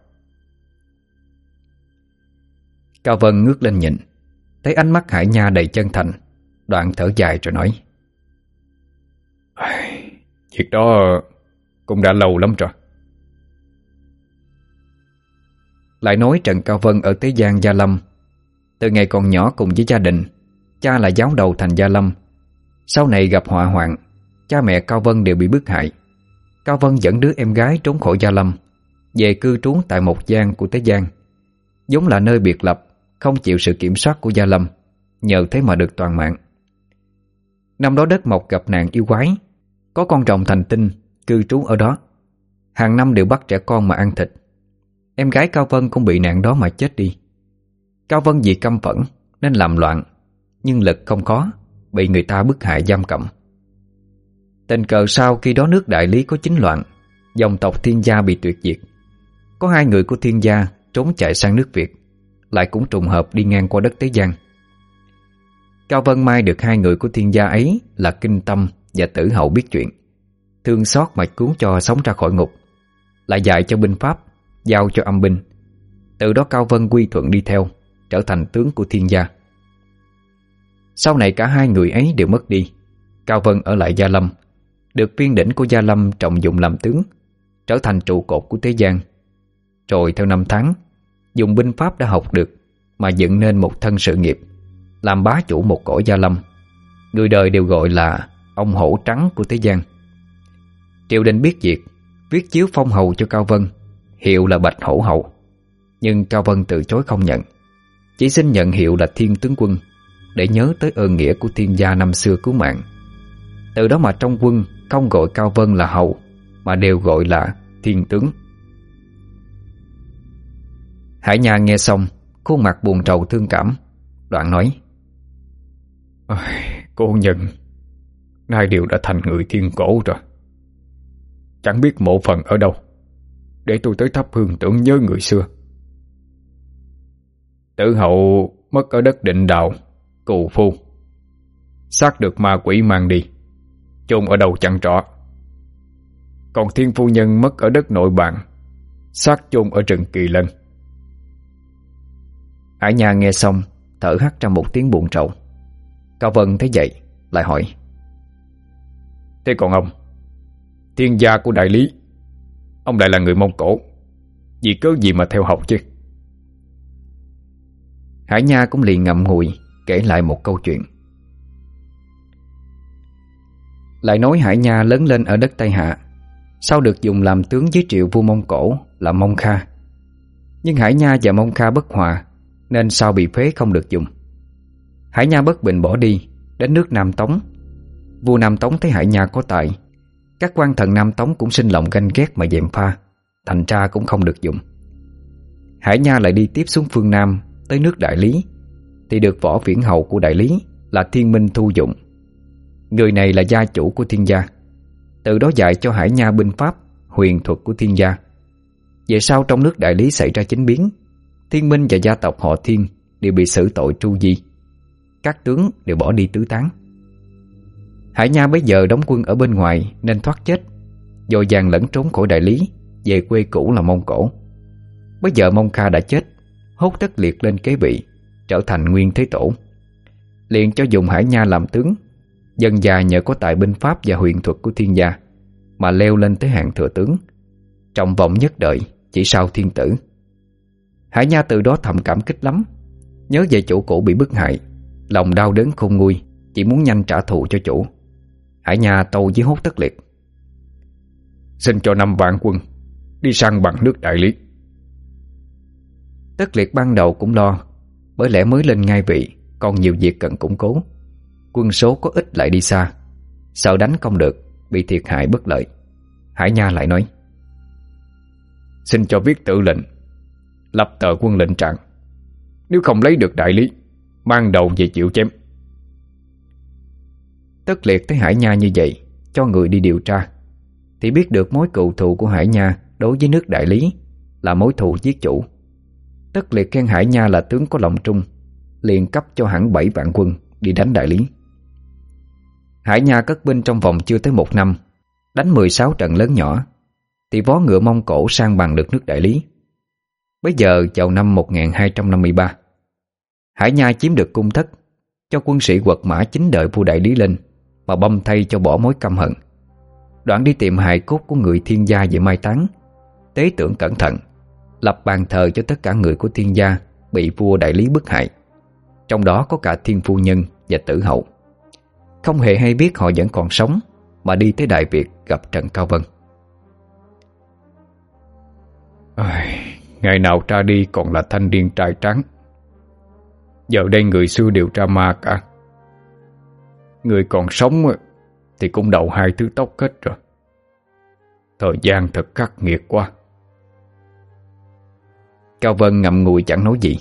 Cao Vân ngước lên nhìn. Thấy ánh mắt Hải Nha đầy chân thành Đoạn thở dài rồi nói. Việc đó cũng đã lâu lắm rồi. Lại nói Trần Cao Vân ở Tế Giang Gia Lâm. Từ ngày còn nhỏ cùng với gia đình Cha là giáo đầu thành Gia Lâm. Sau này gặp họa hoạn Cha mẹ Cao Vân đều bị bức hại. Cao Vân dẫn đứa em gái trốn khỏi Gia Lâm Về cư trú tại một giang của Tế Giang Giống là nơi biệt lập không chịu sự kiểm soát của Gia Lâm, Nhờ thế mà được toàn mạng. Năm đó đất mộc gặp nạn yêu quái, Có con rồng thành tinh, Cư trú ở đó. Hàng năm đều bắt trẻ con mà ăn thịt. Em gái Cao Vân cũng bị nạn đó mà chết đi. Cao Vân vì căm phẫn Nên làm loạn, Nhưng lực không có, Bị người ta bức hại giam cầm. Tình cờ sau khi đó nước đại lý có chính loạn, Dòng tộc thiên gia bị tuyệt diệt. Có hai người của thiên gia trốn chạy sang nước Việt. Lại cũng trùng hợp đi ngang qua đất Tế Giang. Cao Vân Mai được hai người của thiên gia ấy Là Kinh Tâm và Tử Hậu biết chuyện. Thương xót mà cứu cho sống ra khỏi ngục, Lại dạy cho binh pháp, Giao cho âm binh. Từ đó Cao Vân quy thuận đi theo, Trở thành tướng của thiên gia. Sau này cả hai người ấy đều mất đi. Cao Vân ở lại Gia Lâm, Được viên đỉnh của Gia Lâm trọng dụng làm tướng, Trở thành trụ cột của Thế gian Rồi theo năm tháng Dùng binh pháp đã học được, Mà dựng nên một thân sự nghiệp, Làm bá chủ một cõi gia lâm. Người đời đều gọi là Ông hổ trắng của thế gian. Triều đình biết việc, Viết chiếu phong hầu cho Cao Vân, Hiệu là Bạch Hổ hầu. Nhưng Cao Vân từ chối không nhận, Chỉ xin nhận hiệu là Thiên Tướng Quân, Để nhớ tới ơn nghĩa của thiên gia năm xưa cứu mạng. Từ đó mà trong quân, Không gọi Cao Vân là hầu, Mà đều gọi là Thiên Tướng. Hải Nha nghe xong, Khuôn mặt buồn trầu thương cảm. Đoạn nói Cô nhận Nay đều đã thành người thiên cổ rồi. Chẳng biết mộ phần ở đâu, Để tôi tới thắp hương tưởng nhớ người xưa. Tử hậu mất ở đất định đạo Cù phu. Xác được ma quỷ mang đi, chôn ở đầu chẳng rõ Còn thiên phu nhân mất ở đất nội bạn xác chôn ở rừng kỳ lân. Hải Nha nghe xong, Thở hắt ra một tiếng buồn trầu. Cao Vân thấy vậy, Lại hỏi. Thế còn ông? Thiên gia của đại lý, Ông lại là người Mông Cổ. Vì cớ gì mà theo học chứ? Hải Nha cũng liền ngậm ngùi, Kể lại một câu chuyện. Lại nói Hải Nha lớn lên ở đất Tây Hạ, Sau được dùng làm tướng dưới triệu vua Mông Cổ Là Mông Kha. Nhưng Hải Nha và Mông Kha bất hòa nên sau bị phế không được dùng. Hải Nha bất bình bỏ đi, Đến nước Nam Tống. Vua Nam Tống thấy Hải Nha có tài, Các quan thần Nam Tống cũng sinh lòng ganh ghét mà dèm pha, Thành ra cũng không được dùng. Hải Nha lại đi tiếp xuống phương Nam, Tới nước Đại Lý. Thì được võ viễn hầu của Đại Lý Là Thiên Minh thu dụng. Người này là gia chủ của thiên gia. Từ đó dạy cho Hải Nha binh pháp, Huyền thuật của thiên gia. Về sau trong nước Đại Lý xảy ra chính biến Thiên Minh và gia tộc họ Thiên đều bị xử tội tru di. Các tướng đều bỏ đi tứ tán. Hải Nha bây giờ đóng quân ở bên ngoài nên thoát chết, dồi dàng lẫn trốn khỏi đại lý, về quê cũ là Mông Cổ. Bây giờ Mông Kha đã chết, hốt tất liệt lên kế vị, trở thành nguyên thế tổ. Liền cho dùng Hải Nha làm tướng, dần già nhờ có tài binh pháp và huyền thuật của thiên gia mà leo lên tới hạng thừa tướng, trọng vọng nhất đời chỉ sau thiên tử. Hải Nha từ đó thầm cảm kích lắm. Nhớ về chủ cũ bị bức hại, Lòng đau đớn không nguôi, Chỉ muốn nhanh trả thù cho chủ. Hải Nha tâu dưới hốt tất liệt. Xin cho năm vạn quân, Đi sang bằng nước đại lý. Tất liệt ban đầu cũng lo, Bởi lẽ mới lên ngai vị, Còn nhiều việc cần củng cố. Quân số có ít lại đi xa, Sợ đánh không được, Bị thiệt hại bất lợi. Hải Nha lại nói, Xin cho viết tự lệnh Lập tờ quân lệnh trạng. Nếu không lấy được đại lý, Mang đầu về chịu chém. Tất liệt thấy Hải Nha như vậy, Cho người đi điều tra, Thì biết được mối cựu thù của Hải Nha Đối với nước đại lý Là mối thù giết chủ. Tất liệt khen Hải Nha là tướng có lòng trung, Liền cấp cho hẳn 7 vạn quân Đi đánh đại lý. Hải Nha cất binh trong vòng chưa tới một năm, Đánh 16 trận lớn nhỏ, Thì vó ngựa Mông Cổ sang bằng được nước đại lý. Bây giờ vào năm 1253 Hải Nha chiếm được cung thất Cho quân sĩ quật mã chính đợi vua đại lý lên Mà băm thay cho bỏ mối căm hận. Đoạn đi tìm hài cốt của người thiên gia về mai táng, Tế tưởng cẩn thận, Lập bàn thờ cho tất cả người của thiên gia Bị vua đại lý bức hại. Trong đó có cả thiên phu nhân và tử hậu. Không hề hay biết họ vẫn còn sống Mà đi tới Đại Việt gặp Trần Cao Vân. Ôi... Ngày nào ra đi còn là thanh niên trai trắng Giờ đây người xưa đều ra ma cả. Người còn sống Thì cũng đậu hai thứ tóc hết rồi. Thời gian thật khắc nghiệt quá. Cao Vân ngậm ngùi chẳng nói gì.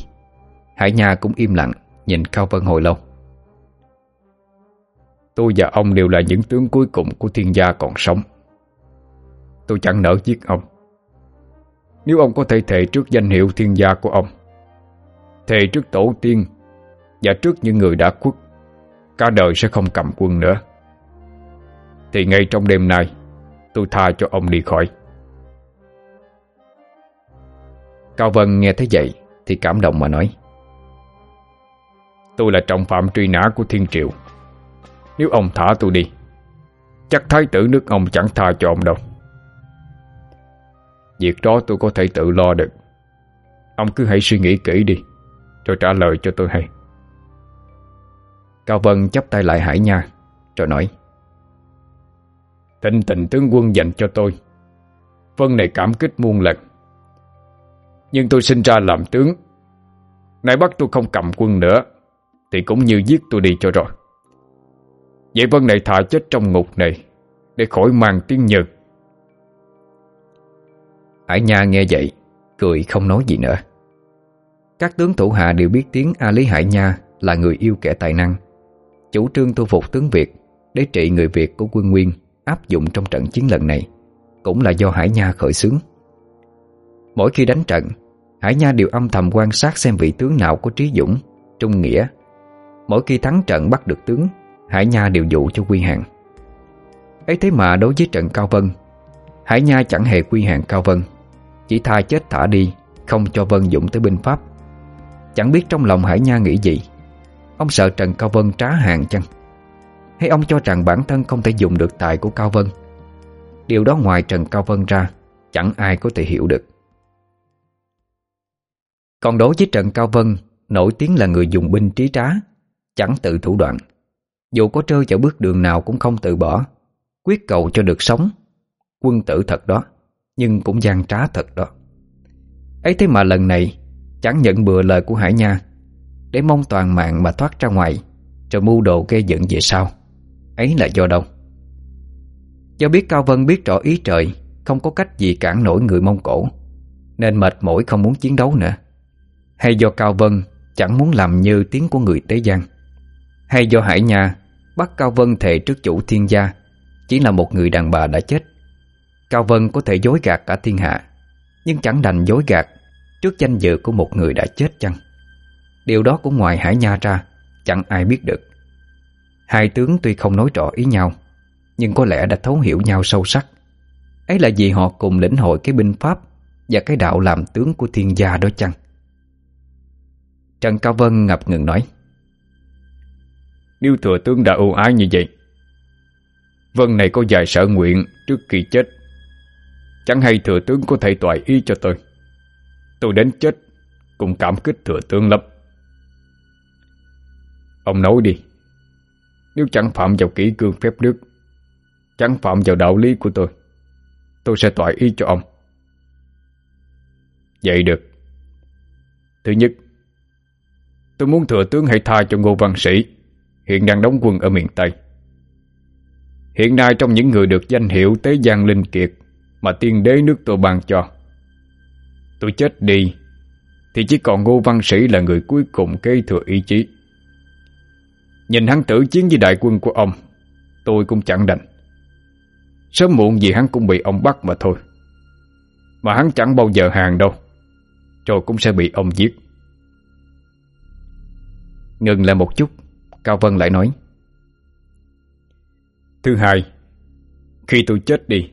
Hải Nha cũng im lặng, Nhìn Cao Vân hồi lâu. Tôi và ông đều là những tướng cuối cùng Của thiên gia còn sống. Tôi chẳng nỡ giết ông. Nếu ông có thể thề trước danh hiệu thiên gia của ông, Thề trước tổ tiên Và trước những người đã khuất, Cả đời sẽ không cầm quân nữa. Thì ngay trong đêm nay, Tôi tha cho ông đi khỏi. Cao Vân nghe thấy vậy Thì cảm động mà nói, Tôi là trọng phạm truy nã của thiên triệu Nếu ông thả tôi đi, Chắc thái tử nước ông chẳng tha cho ông đâu. Việc đó tôi có thể tự lo được. Ông cứ hãy suy nghĩ kỹ đi, Rồi trả lời cho tôi hay. Cao Vân chấp tay lại Hải Nha, Rồi nói Thịnh tình tướng quân dành cho tôi. Vân này cảm kích muôn lần. Nhưng tôi sinh ra làm tướng. Nãy bắt tôi không cầm quân nữa, Thì cũng như giết tôi đi cho rồi. Vậy Vân này thà chết trong ngục này, Để khỏi mang tiếng nhược Hải Nha nghe vậy Cười không nói gì nữa Các tướng thủ hạ đều biết tiếng A Lý Hải Nha Là người yêu kẻ tài năng Chủ trương thu phục tướng Việt Để trị người Việt của quân Nguyên Áp dụng trong trận chiến lần này Cũng là do Hải Nha khởi xướng Mỗi khi đánh trận Hải Nha đều âm thầm quan sát xem vị tướng nào có trí dũng, trung nghĩa. Mỗi khi thắng trận bắt được tướng, Hải Nha đều dụ cho quy hàng. ấy thế mà đối với trận Cao Vân, Hải Nha chẳng hề quy hàng Cao Vân chỉ tha chết thả đi, Không cho Vân dụng tới binh pháp. Chẳng biết trong lòng Hải Nha nghĩ gì. Ông sợ Trần Cao Vân trá hàng chăng? Hay ông cho rằng bản thân không thể dùng được tài của Cao Vân? Điều đó ngoài Trần Cao Vân ra, Chẳng ai có thể hiểu được. Còn đối với Trần Cao Vân, Nổi tiếng là người dùng binh trí trá, Chẳng tự thủ đoạn. Dù có trơ chở bước đường nào cũng không tự bỏ, Quyết cầu cho được sống, Quân tử thật đó. Nhưng cũng gian trá thật đó. Ấy thế mà lần này, Chẳng nhận bừa lời của Hải Nha, Để mong toàn mạng mà thoát ra ngoài, Rồi mưu đồ gây dựng về sau. Ấy là do đâu? Do biết Cao Vân biết rõ ý trời, Không có cách gì cản nổi người Mông Cổ, Nên mệt mỏi không muốn chiến đấu nữa. Hay do Cao Vân Chẳng muốn làm như tiếng của người Tế Giang, Hay do Hải Nha Bắt Cao Vân thề trước chủ thiên gia, Chỉ là một người đàn bà đã chết. Cao Vân có thể dối gạt cả thiên hạ, Nhưng chẳng đành dối gạt Trước danh dự của một người đã chết chăng? Điều đó cũng ngoài Hải Nha ra, Chẳng ai biết được. Hai tướng tuy không nói rõ ý nhau, Nhưng có lẽ đã thấu hiểu nhau sâu sắc. Ấy là vì họ cùng lĩnh hội cái binh pháp Và cái đạo làm tướng của thiên gia đó chăng? Trần Cao Vân ngập ngừng nói, Nếu thừa tướng đã ưu ái như vậy Vân này có vài sở nguyện trước khi chết Chẳng hay thừa tướng có thể toại y cho tôi. Tôi đến chết, Cũng cảm kích thừa tướng lắm. Ông nói đi, Nếu chẳng phạm vào kỹ cương phép nước, Chẳng phạm vào đạo lý của tôi Tôi sẽ toại y cho ông. Vậy được. Thứ nhất, Tôi muốn thừa tướng hãy tha cho Ngô Văn Sĩ, Hiện đang đóng quân ở miền Tây. Hiện nay trong những người được danh hiệu Tế Giang Linh Kiệt mà tiên đế nước tôi ban cho. Tôi chết đi thì chỉ còn Ngô Văn Sĩ là người cuối cùng kế thừa ý chí. Nhìn hắn tử chiến với đại quân của ông, tôi cũng chẳng đành. Sớm muộn gì hắn cũng bị ông bắt mà thôi. Mà hắn chẳng bao giờ hàng đâu, rồi cũng sẽ bị ông giết. Ngừng lại một chút, Cao Vân lại nói. Thứ hai, khi tôi chết đi,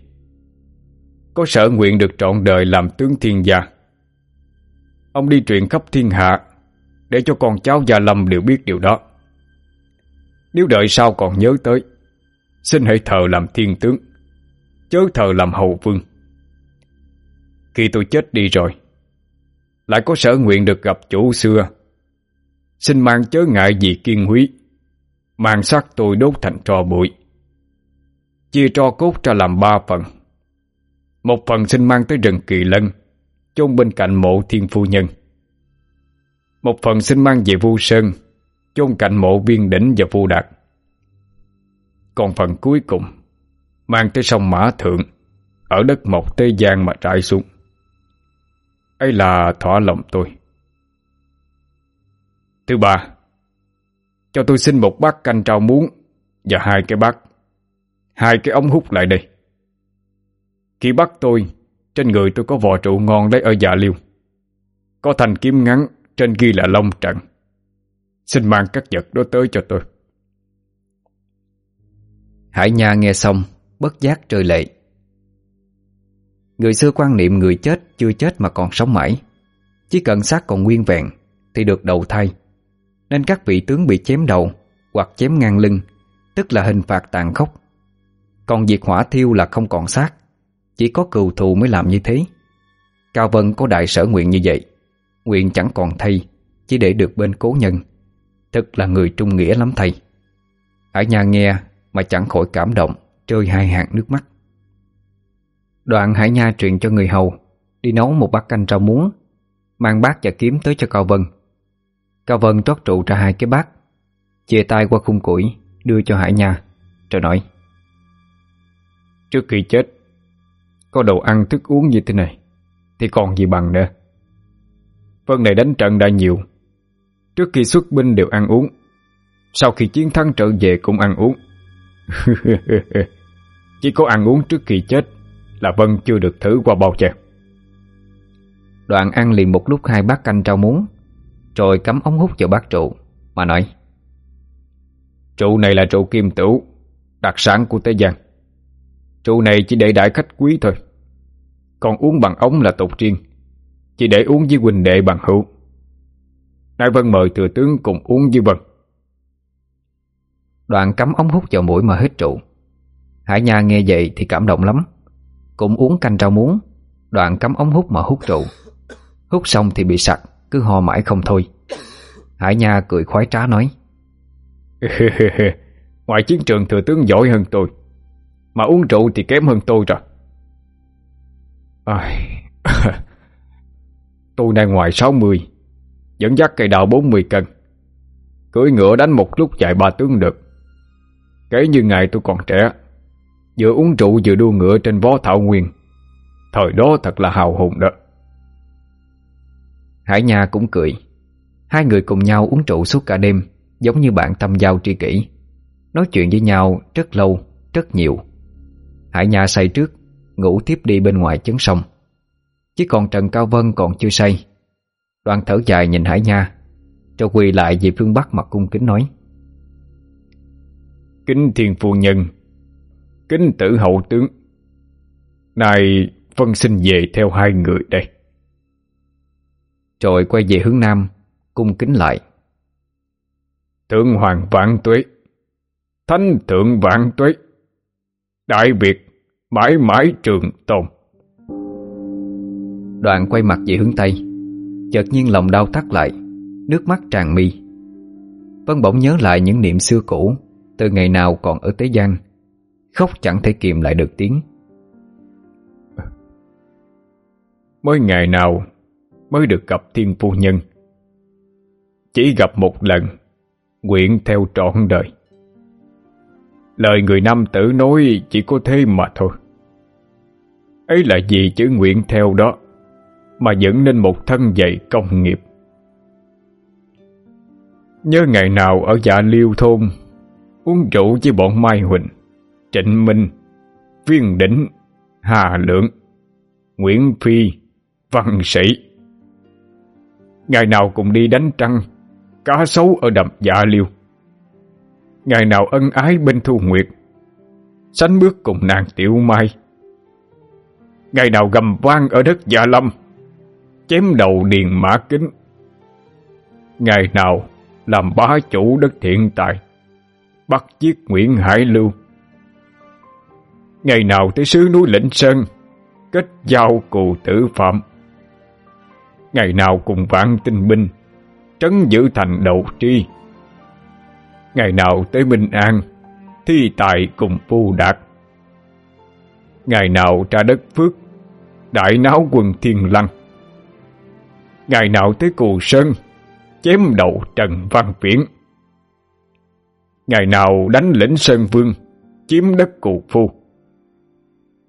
có sở nguyện được trọn đời làm tướng thiên gia. Ông đi truyền khắp thiên hạ Để cho con cháu Gia Lâm đều biết điều đó. Nếu đợi sau còn nhớ tới, Xin hãy thờ làm thiên tướng, Chớ thờ làm hầu vương. Khi tôi chết đi rồi, Lại có sở nguyện được gặp chủ xưa. Xin mang chớ ngại gì kiên húy Mang sắc tôi đốt thành tro bụi, Chia tro cốt ra làm ba phần. Một phần xin mang tới rừng kỳ lân, chôn bên cạnh mộ thiên phu nhân. Một phần xin mang về vu sơn, chôn cạnh mộ viên đỉnh và vu đạt. Còn phần cuối cùng, Mang tới sông Mã Thượng, Ở đất Mộc Tây Giang mà trải xuống. Ấy là thỏa lòng tôi. Thứ ba, Cho tôi xin một bát canh trao muống Và hai cái bát, Hai cái ống hút lại đây. Khi bắt tôi, Trên người tôi có vò trụ ngon lấy ở dạ liêu. Có thành kiếm ngắn, Trên ghi là long trận. Xin mang các vật đó tới cho tôi. Hải Nha nghe xong, Bất giác trời lệ. Người xưa quan niệm người chết Chưa chết mà còn sống mãi. Chỉ cần xác còn nguyên vẹn Thì được đầu thai. Nên các vị tướng bị chém đầu Hoặc chém ngang lưng, Tức là hình phạt tàn khốc. Còn việc hỏa thiêu là không còn xác. Chỉ có cừu thù mới làm như thế. Cao Vân có đại sở nguyện như vậy, Nguyện chẳng còn thay, Chỉ để được bên cố nhân. Thật là người trung nghĩa lắm thầy. Ở nhà nghe mà chẳng khỏi cảm động Trơi hai hạt nước mắt. Đoạn Hải Nha truyền cho người hầu, Đi nấu một bát canh rau muống, Mang bát và kiếm tới cho Cao Vân. Cao Vân trót trụ ra hai cái bát, Chia tay qua khung củi, Đưa cho Hải Nha, Rồi nói, Trước khi chết có đồ ăn thức uống như thế này Thì còn gì bằng nữa. Vân này đánh trận đã nhiều. Trước khi xuất binh đều ăn uống. Sau khi chiến thắng trở về cũng ăn uống. *laughs* Chỉ có ăn uống trước khi chết Là Vân chưa được thử qua bao giờ. Đoạn ăn liền một lúc hai bát canh rau muống Rồi cắm ống hút vào bát trụ Mà nói Trụ này là trụ kim tử Đặc sản của Tế Giang Rượu này chỉ để đại khách quý thôi. Còn uống bằng ống là tục riêng Chỉ để uống với huynh đệ bằng hữu. Nay Vân mời thừa tướng cùng uống với Vân Đoạn cắm ống hút vào mũi mà hít trụ. Hải Nha nghe vậy thì cảm động lắm. Cũng uống canh rau muống Đoạn cắm ống hút mà hút trụ, Hút xong thì bị sặc Cứ ho mãi không thôi. Hải Nha cười khoái trá nói. *laughs* Ngoài chiến trường thừa tướng giỏi hơn tôi. Mà uống rượu thì kém hơn tôi rồi. À, *laughs* Tôi đang ngoài 60 Dẫn dắt cây đào 40 cân. Cưỡi ngựa đánh một lúc chạy ba tướng được. Kể như ngày tôi còn trẻ Vừa uống rượu vừa đua ngựa trên vó thảo nguyên. Thời đó thật là hào hùng đó. Hải Nha cũng cười. Hai người cùng nhau uống rượu suốt cả đêm Giống như bạn tâm giao tri kỷ. Nói chuyện với nhau rất lâu, rất nhiều. Hải Nha say trước Ngủ tiếp đi bên ngoài chấn sông. Chứ còn Trần Cao Vân còn chưa say. Đoàn thở dài nhìn Hải Nha Cho quỳ lại về phương Bắc mặt cung kính nói. Kính thiền phu nhân Kính tử hậu tướng Này Vân xin về theo hai người đây. Rồi quay về hướng Nam Cung kính lại. Thượng hoàng vạn tuế Thánh thượng vạn tuế Đại Việt Mãi mãi trường tồn. Đoàn quay mặt về hướng Tây. Chợt nhiên lòng đau thắt lại Nước mắt tràn mi. Vân bỗng nhớ lại những niệm xưa cũ Từ ngày nào còn ở Tế Giang Khóc chẳng thể kìm lại được tiếng. Mới ngày nào Mới được gặp thiên phu nhân? Chỉ gặp một lần Nguyện theo trọn đời. Lời người nam tử nói chỉ có thế mà thôi. Ấy là vì chữ nguyện theo đó Mà dẫn nên một thân dạy công nghiệp. Nhớ ngày nào ở dạ liêu thôn, Uống rượu với bọn Mai Huỳnh, Trịnh Minh, Viên Đỉnh, Hà Lượng, Nguyễn Phi, Văn Sĩ. Ngày nào cũng đi đánh trăng, Cá sấu ở đầm dạ liêu. Ngày nào ân ái bên thu nguyệt, Sánh bước cùng nàng tiểu mai. Ngày nào gầm vang ở đất Gia Lâm, Chém đầu điền mã kính. Ngày nào làm bá chủ đất thiện tài, Bắt giết Nguyễn Hải Lưu. Ngày nào tới xứ núi Lĩnh Sơn, Kết giao cù tử phạm. Ngày nào cùng vạn tinh binh, Trấn giữ thành đầu tri. Ngày nào tới Minh An, Thi tài cùng phu đạt. Ngày nào ra đất phước, Đại náo quần thiên lăng. Ngày nào tới Cù Sơn, Chém đầu Trần Văn Viễn. Ngày nào đánh lĩnh Sơn Vương, Chiếm đất Cù Phu.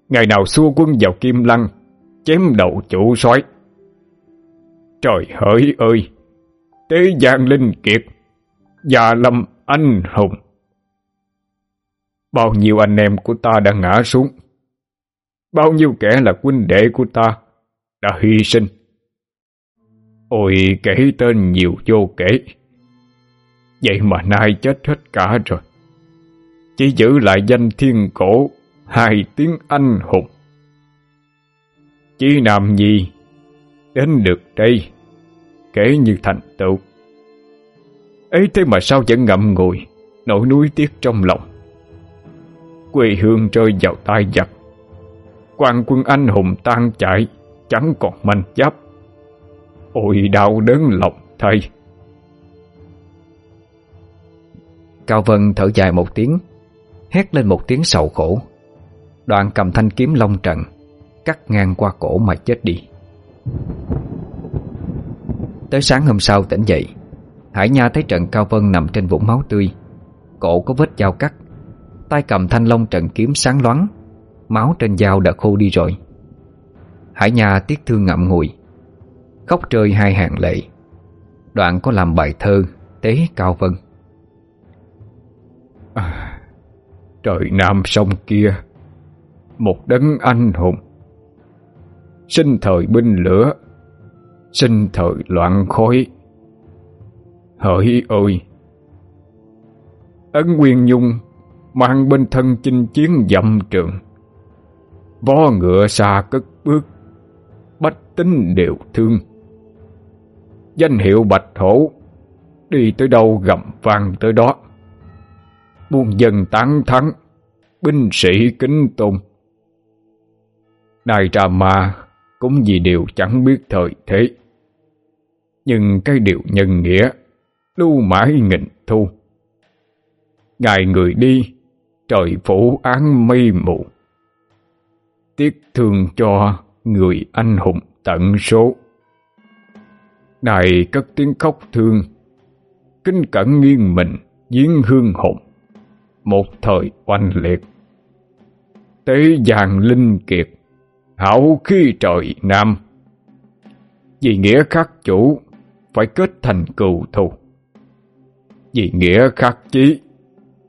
Ngày nào xua quân vào Kim Lăng, Chém đầu chủ soái. Trời hỡi ơi Tế gian Linh Kiệt Gia Lâm anh hùng. Bao nhiêu anh em của ta đã ngã xuống. Bao nhiêu kẻ là huynh đệ của ta Đã hy sinh. Ôi kể tên nhiều vô kể. Vậy mà nay chết hết cả rồi. Chỉ giữ lại danh thiên cổ, Hai tiếng anh hùng. Chỉ làm gì Đến được đây, Kể như thành tựu ấy thế mà sao vẫn ngậm ngùi, Nỗi nuối tiếc trong lòng. Quê hương rơi vào tay giặc. Quan quân anh hùng tan chảy, Chẳng còn manh giáp. Ôi đau đớn lòng thầy Cao Vân thở dài một tiếng, Hét lên một tiếng sầu khổ. Đoạn cầm thanh kiếm long trận Cắt ngang qua cổ mà chết đi. Tới sáng hôm sau tỉnh dậy Hải Nha thấy Trần Cao Vân nằm trên vũng máu tươi. Cổ có vết dao cắt. Tay cầm thanh long trần kiếm sáng loáng. Máu trên dao đã khô đi rồi. Hải Nha tiếc thương ngậm ngùi. Khóc rơi hai hàng lệ. Đoạn có làm bài thơ Tế Cao Vân. À, Trời Nam sông kia Một đấng anh hùng. Sinh thời binh lửa Sinh thời loạn khối. Hỡi ôi. Ấn Nguyên Nhung Mang bên thân chinh chiến dặm trường. Vó ngựa xa cất bước, Bách tính đều thương. Danh hiệu Bạch Hổ Đi tới đâu gầm vang tới đó. Buôn dân tán thắng Binh sĩ kính tôn. Đại trà ma Cũng vì điều chẳng biết thời thế, Nhưng cái điều nhân nghĩa lưu mãi nghìn thu. Ngày người đi, Trời phủ án mây mù. Tiếc thương cho Người anh hùng tận số. Này cất tiếng khóc thương, Kính cẩn nghiêng mình Giếng hương hồn. Một thời oanh liệt, Tế giàng linh kiệt, Hảo khi trời nam. Vì nghĩa khắc chủ, Phải kết thành cừu thù. Vì nghĩa khắc chí,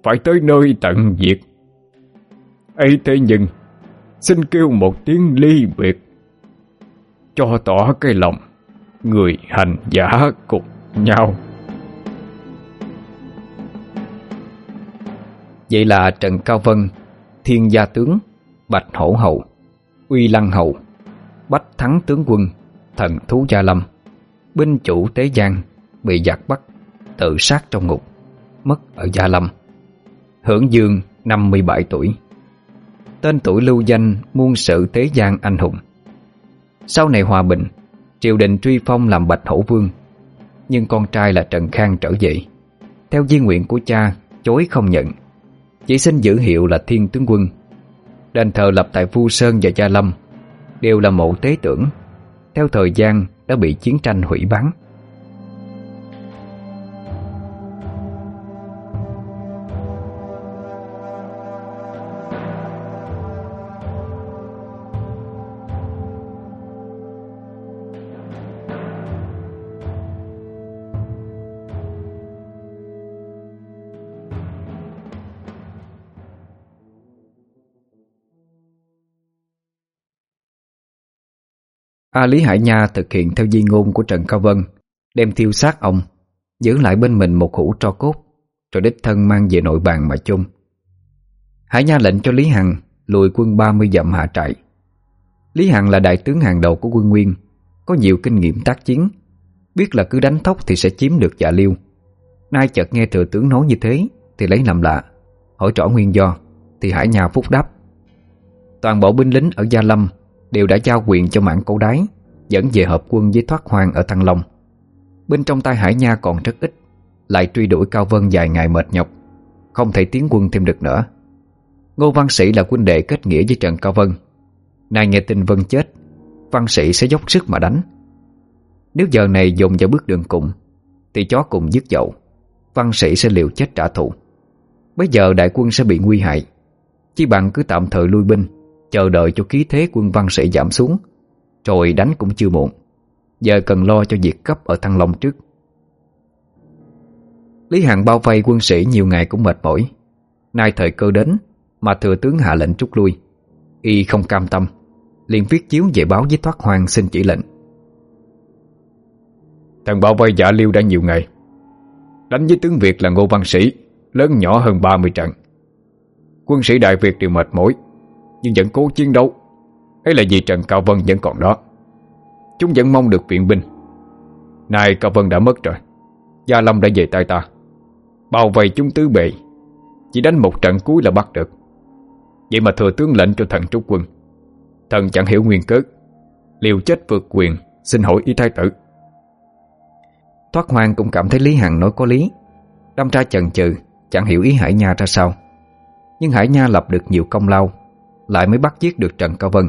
Phải tới nơi tận diệt. Ấy thế nhưng, Xin kêu một tiếng ly biệt, Cho tỏ cái lòng Người hành giả cùng nhau. Vậy là Trần Cao Vân, Thiên gia tướng, Bạch Hổ hầu, Uy Lăng hầu, Bách Thắng Tướng Quân, Thần Thú Gia Lâm, Binh chủ Tế Giang Bị giặc bắt tự sát trong ngục, mất ở Gia Lâm. Hưởng dương 57 tuổi. Tên tuổi lưu danh muôn sự thế gian anh hùng. Sau này hòa bình, triều đình truy phong làm Bạch Hổ Vương, nhưng con trai là Trần Khang trở dậy, Theo di nguyện của cha, chối không nhận, chỉ xin giữ hiệu là Thiên Tướng Quân. Đền thờ lập tại Vu Sơn và Gia Lâm đều là mộ tế tưởng, theo thời gian đã bị chiến tranh hủy bắn. A Lý Hải Nha thực hiện theo di ngôn của Trần Cao Vân, Đem thiêu xác ông, Giữ lại bên mình một hũ tro cốt, Rồi đích thân mang về nội bàn mà chung Hải Nha lệnh cho Lý Hằng Lùi quân 30 dặm hạ trại. Lý Hằng là đại tướng hàng đầu của quân Nguyên, Có nhiều kinh nghiệm tác chiến, Biết là cứ đánh thóc thì sẽ chiếm được dạ liêu. Nay chợt nghe thừa tướng nói như thế Thì lấy làm lạ, Hỏi rõ nguyên do, Thì Hải Nha phúc đáp. Toàn bộ binh lính ở Gia Lâm đều đã giao quyền cho mạng cổ đái dẫn về hợp quân với thoát hoang ở Thăng Long. Bên trong tay Hải Nha còn rất ít, lại truy đuổi Cao Vân dài ngày mệt nhọc, không thể tiến quân thêm được nữa. Ngô Văn Sĩ là quân đệ kết nghĩa với Trần Cao Vân. Nay nghe tin Vân chết, Văn Sĩ sẽ dốc sức mà đánh. Nếu giờ này dùng vào bước đường cùng, thì chó cùng dứt dậu, Văn Sĩ sẽ liều chết trả thù. Bây giờ đại quân sẽ bị nguy hại, chỉ bằng cứ tạm thời lui binh Chờ đợi cho khí thế quân văn sẽ giảm xuống. Rồi đánh cũng chưa muộn. Giờ cần lo cho việc cấp ở Thăng Long trước. Lý Hằng bao vây quân sĩ nhiều ngày cũng mệt mỏi. Nay thời cơ đến, Mà thừa tướng hạ lệnh trút lui. Y không cam tâm, liền viết chiếu về báo với thoát hoàng xin chỉ lệnh. Thằng bao vây giả liêu đã nhiều ngày. Đánh với tướng Việt là Ngô Văn Sĩ, Lớn nhỏ hơn 30 trận. Quân sĩ Đại Việt đều mệt mỏi. Nhưng vẫn cố chiến đấu. Hay là vì Trần Cao Vân vẫn còn đó. Chúng vẫn mong được viện binh. Nay Cao Vân đã mất rồi. Gia Lâm đã về tay ta. Bao vây chúng tứ bệ. Chỉ đánh một trận cuối là bắt được. Vậy mà thừa tướng lệnh cho thần trúc quân. Thần chẳng hiểu nguyên cớ. Liều chết vượt quyền, Xin hỏi ý thái tử. Thoát hoang cũng cảm thấy Lý Hằng nói có lý. Đâm ra chần chừ, Chẳng hiểu ý Hải Nha ra sao. Nhưng Hải Nha lập được nhiều công lao. Lại mới bắt giết được Trần Cao Vân.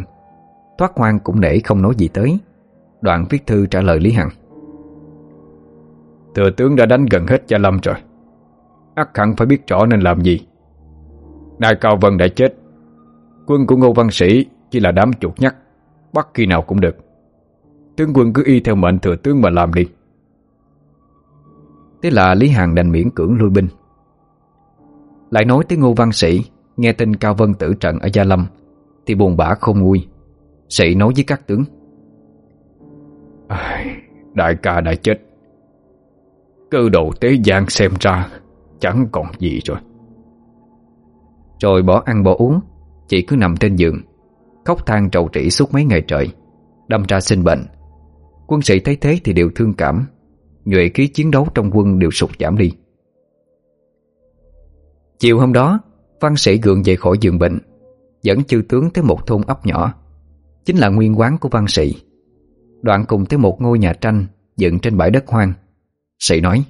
Thoát hoang cũng nể không nói gì tới. Đoạn viết thư trả lời Lý Hằng. Thừa tướng đã đánh gần hết Gia Lâm rồi. Ác hẳn phải biết rõ nên làm gì. Đại Cao Vân đã chết. Quân của Ngô Văn Sĩ chỉ là đám chuột nhắt Bắt khi nào cũng được. Tướng quân cứ y theo mệnh thừa tướng mà làm đi. Thế là Lý Hằng đành miễn cưỡng lui binh. Lại nói tới Ngô Văn Sĩ Nghe tin Cao Vân tử trận ở Gia Lâm Thì buồn bã không nguôi. Sĩ nói với các tướng. Đại ca đã chết. Cơ đồ tế gian xem ra Chẳng còn gì rồi. Rồi bỏ ăn bỏ uống chỉ cứ nằm trên giường Khóc than trầu trĩ suốt mấy ngày trời Đâm ra sinh bệnh. Quân sĩ thấy thế thì đều thương cảm Nhuệ khí chiến đấu trong quân đều sụt giảm đi. Chiều hôm đó Văn sĩ gượng dậy khỏi giường bệnh, Dẫn chư tướng tới một thôn ấp nhỏ. Chính là nguyên quán của văn sĩ. Đoạn cùng tới một ngôi nhà tranh Dựng trên bãi đất hoang. Sĩ nói,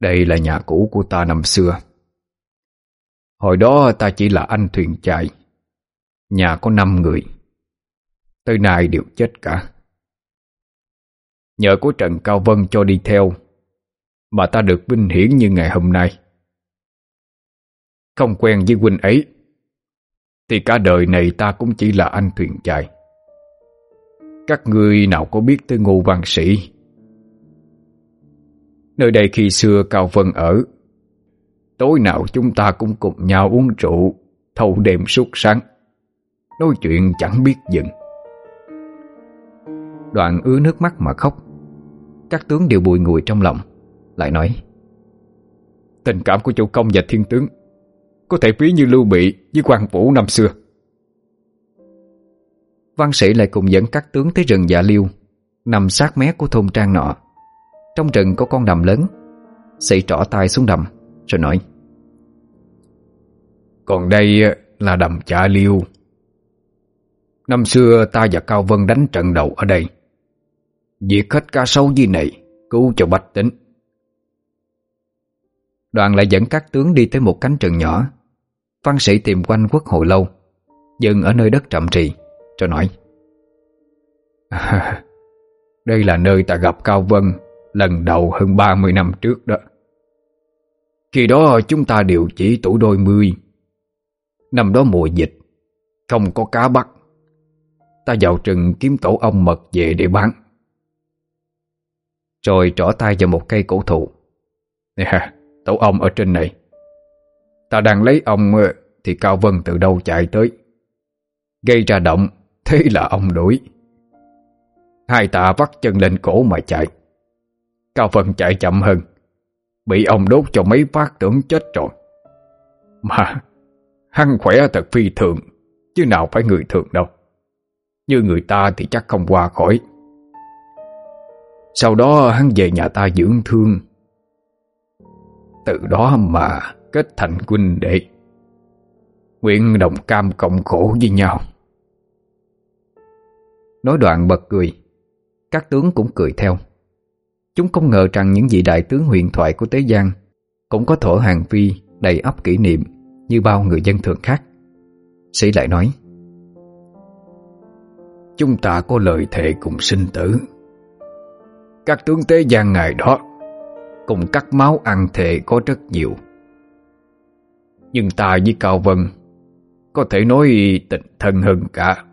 Đây là nhà cũ của ta năm xưa. Hồi đó ta chỉ là anh thuyền chạy, Nhà có năm người. Tới nay đều chết cả. Nhờ của Trần Cao Vân cho đi theo, Mà ta được vinh hiển như ngày hôm nay. Không quen với huynh ấy, Thì cả đời này ta cũng chỉ là anh thuyền chài. Các ngươi nào có biết tới ngô văn sĩ? Nơi đây khi xưa Cao Vân ở, Tối nào chúng ta cũng cùng nhau uống rượu, Thâu đêm suốt sáng. Nói chuyện chẳng biết dừng. Đoạn ứa nước mắt mà khóc. Các tướng đều bùi ngùi trong lòng, Lại nói, Tình cảm của chủ công và thiên tướng có thể ví như Lưu Bị với quan Vũ năm xưa. Văn sĩ lại cùng dẫn các tướng tới rừng dạ liêu, Nằm sát mé của thôn trang nọ. Trong rừng có con đầm lớn Sĩ trỏ tay xuống đầm, Rồi nói, Còn đây là đầm dạ liêu. Năm xưa ta và Cao Vân đánh trận đầu ở đây. Diệt hết ca sấu gì này Cứu cho bách tính. Đoàn lại dẫn các tướng đi tới một cánh rừng nhỏ. Văn sĩ tìm quanh quốc hội lâu, Dừng ở nơi đất trậm trì Cho nói, *laughs* Đây là nơi ta gặp Cao Vân Lần đầu hơn 30 năm trước đó. Khi đó chúng ta đều chỉ tuổi đôi mươi. Năm đó mùa dịch, Không có cá bắt. Ta vào rừng kiếm tổ ong mật về để bán. Rồi trỏ tay vào một cây cổ thụ. Nè *laughs* Tổ ông ở trên này. Ta đang lấy ông ờ, Thì Cao Vân từ đâu chạy tới? Gây ra động, Thế là ông đuổi. Hai tạ vắt chân lên cổ mà chạy. Cao Vân chạy chậm hơn. Bị ông đốt cho mấy phát tưởng chết rồi. Mà hăng khỏe thật phi thường, Chứ nào phải người thường đâu. Như người ta thì chắc không qua khỏi. Sau đó hắn về nhà ta dưỡng thương từ đó mà kết thành huynh đệ. Nguyện đồng cam cộng khổ với nhau. Nói đoạn bật cười, Các tướng cũng cười theo. Chúng không ngờ rằng những vị đại tướng huyền thoại của Tế Giang Cũng có thổ hàng phi đầy ấp kỷ niệm Như bao người dân thường khác. Sĩ lại nói, Chúng ta có lời thề cùng sinh tử. Các tướng Tế Giang ngày đó Cùng cắt máu ăn thề có rất nhiều. Nhưng ta với Cao Vân Có thể nói tình thân hơn cả.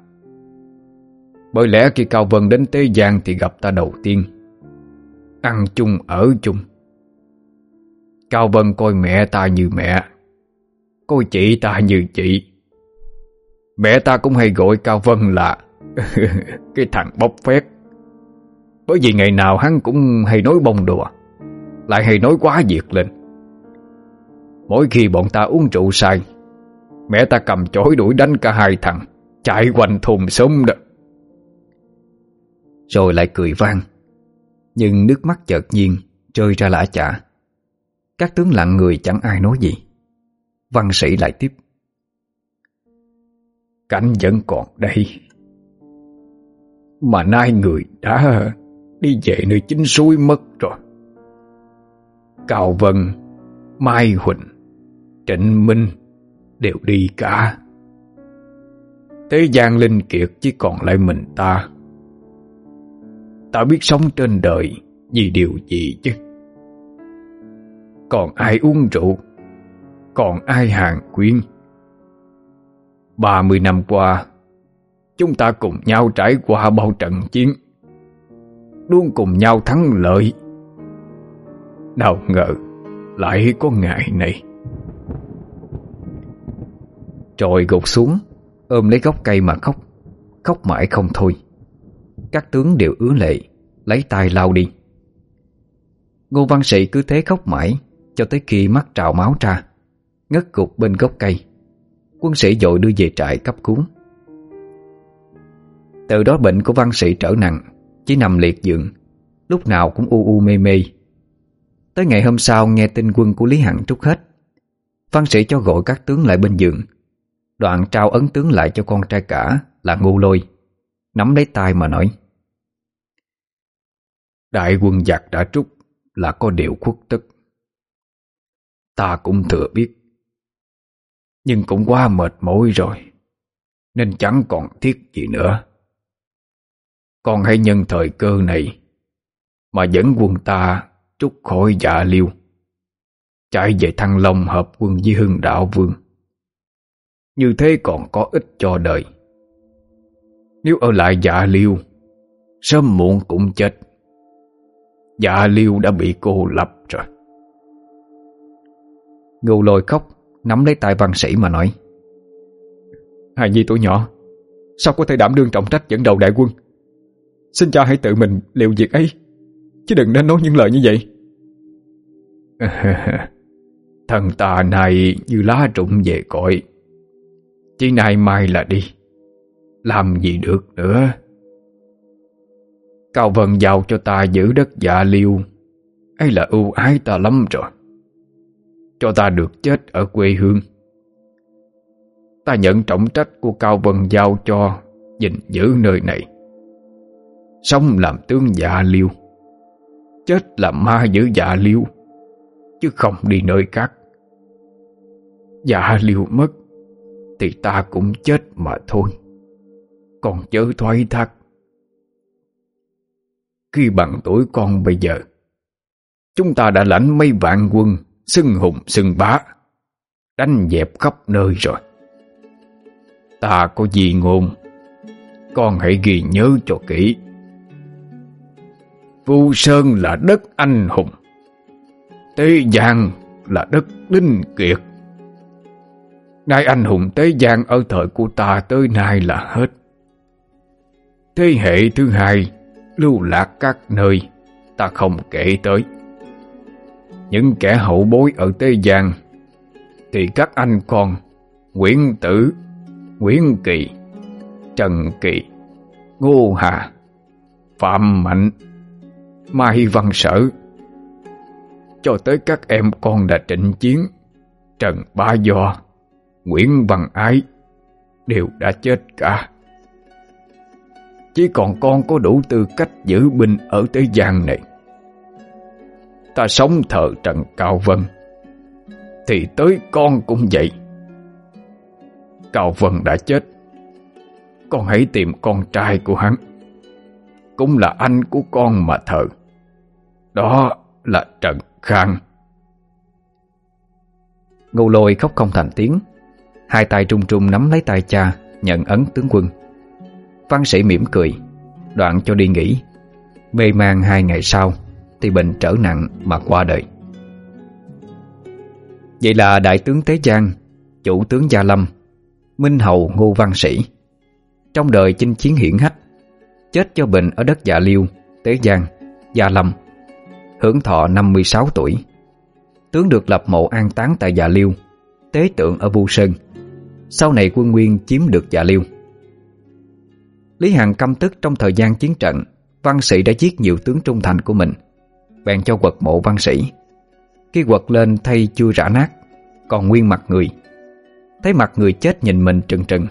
Bởi lẽ khi Cao Vân đến Tế Giang Thì gặp ta đầu tiên, Ăn chung ở chung. Cao Vân coi mẹ ta như mẹ, Coi chị ta như chị. Mẹ ta cũng hay gọi Cao Vân là *laughs* Cái thằng bốc phét. Bởi vì ngày nào hắn cũng hay nói bông đùa. Lại hay nói quá việc lên. Mỗi khi bọn ta uống rượu sai Mẹ ta cầm chổi đuổi đánh cả hai thằng, Chạy quanh thùng sông đó. Rồi lại cười vang, Nhưng nước mắt chợt nhiên, Rơi ra lã chả. Các tướng lặng người chẳng ai nói gì. Văn sĩ lại tiếp. Cảnh vẫn còn đây. Mà nay người đã Đi về nơi chính suối mất rồi. Cao Vân, Mai Huỳnh, Trịnh Minh Đều đi cả. Thế gian linh kiệt chỉ còn lại mình ta. Ta biết sống trên đời Vì điều gì chứ? Còn ai uống rượu? Còn ai hàng quyên 30 năm qua, Chúng ta cùng nhau trải qua bao trận chiến. Luôn cùng nhau thắng lợi. Nào ngờ, Lại có ngày này. Trồi gục xuống, Ôm lấy gốc cây mà khóc. Khóc mãi không thôi. Các tướng đều ứa lệ, Lấy tay lau đi. Ngô văn sĩ cứ thế khóc mãi, Cho tới khi mắt trào máu ra, Ngất gục bên gốc cây. Quân sĩ dội đưa về trại cấp cứu. Từ đó bệnh của văn sĩ trở nặng, Chỉ nằm liệt giường, Lúc nào cũng u u mê mê. Tới ngày hôm sau nghe tin quân của Lý Hằng trút hết. Văn sĩ cho gọi các tướng lại bên giường. Đoạn trao ấn tướng lại cho con trai cả là ngu Lôi. Nắm lấy tay mà nói, Đại quân giặc đã trút là có điều khuất tức Ta cũng thừa biết, Nhưng cũng quá mệt mỏi rồi, Nên chẳng còn thiết gì nữa. Con hãy nhân thời cơ này Mà dẫn quân ta trút khỏi dạ liêu Chạy về Thăng Long hợp quân với Hưng Đạo Vương. Như thế còn có ích cho đời. Nếu ở lại dạ liêu Sớm muộn cũng chết. Dạ liêu đã bị cô lập rồi. Ngưu lôi khóc, Nắm lấy tay văn sĩ mà nói, Hài Nhi tuổi nhỏ, Sao có thể đảm đương trọng trách dẫn đầu đại quân? Xin cha hãy tự mình liệu việc ấy, Chứ đừng nên nói những lời như vậy. *laughs* Thần ta này như lá rụng về cội. Chứ nay mai là đi. Làm gì được nữa? Cao Vân giao cho ta giữ đất dạ liêu. Ấy là ưu ái ta lắm rồi. Cho ta được chết ở quê hương. Ta nhận trọng trách của Cao Vân giao cho gìn giữ nơi này. Sống làm tướng dạ liêu. Chết làm ma giữ dạ liêu chứ không đi nơi khác. Dạ liệu mất thì ta cũng chết mà thôi. Còn chớ thoái thác. Khi bằng tuổi con bây giờ, chúng ta đã lãnh mấy vạn quân xưng hùng xưng bá, đánh dẹp khắp nơi rồi. Ta có gì ngôn, con hãy ghi nhớ cho kỹ. Vu Sơn là đất anh hùng Tế Giang là đất đinh kiệt. Nay anh hùng Tế Giang ở thời của ta tới nay là hết. Thế hệ thứ hai lưu lạc các nơi ta không kể tới. Những kẻ hậu bối ở Tế Giang Thì các anh con Nguyễn Tử, Nguyễn Kỳ, Trần Kỳ, Ngô Hà, Phạm Mạnh, Mai Văn Sở cho tới các em con đã Trịnh Chiến, Trần Ba Do, Nguyễn Văn Ái đều đã chết cả. Chỉ còn con có đủ tư cách giữ binh ở thế gian này. Ta sống thờ Trần Cao Vân, thì tới con cũng vậy. Cao Vân đã chết, con hãy tìm con trai của hắn. Cũng là anh của con mà thờ. Đó là Trần khang. Ngô lôi khóc không thành tiếng. Hai tay trung trung nắm lấy tay cha Nhận ấn tướng quân. Văn sĩ mỉm cười Đoạn cho đi nghỉ. Mê mang hai ngày sau Thì bệnh trở nặng mà qua đời. Vậy là đại tướng Tế Giang Chủ tướng Gia Lâm Minh Hầu Ngô Văn Sĩ Trong đời chinh chiến hiển hách Chết cho bệnh ở đất Dạ Liêu Tế Giang, Gia Lâm hưởng thọ 56 tuổi. Tướng được lập mộ an táng tại Dạ Liêu, tế tượng ở Vu Sơn. Sau này quân Nguyên chiếm được Dạ Liêu. Lý Hằng căm tức trong thời gian chiến trận, văn sĩ đã giết nhiều tướng trung thành của mình, bèn cho quật mộ văn sĩ. Khi quật lên thay chưa rã nát, còn nguyên mặt người. Thấy mặt người chết nhìn mình trừng trừng,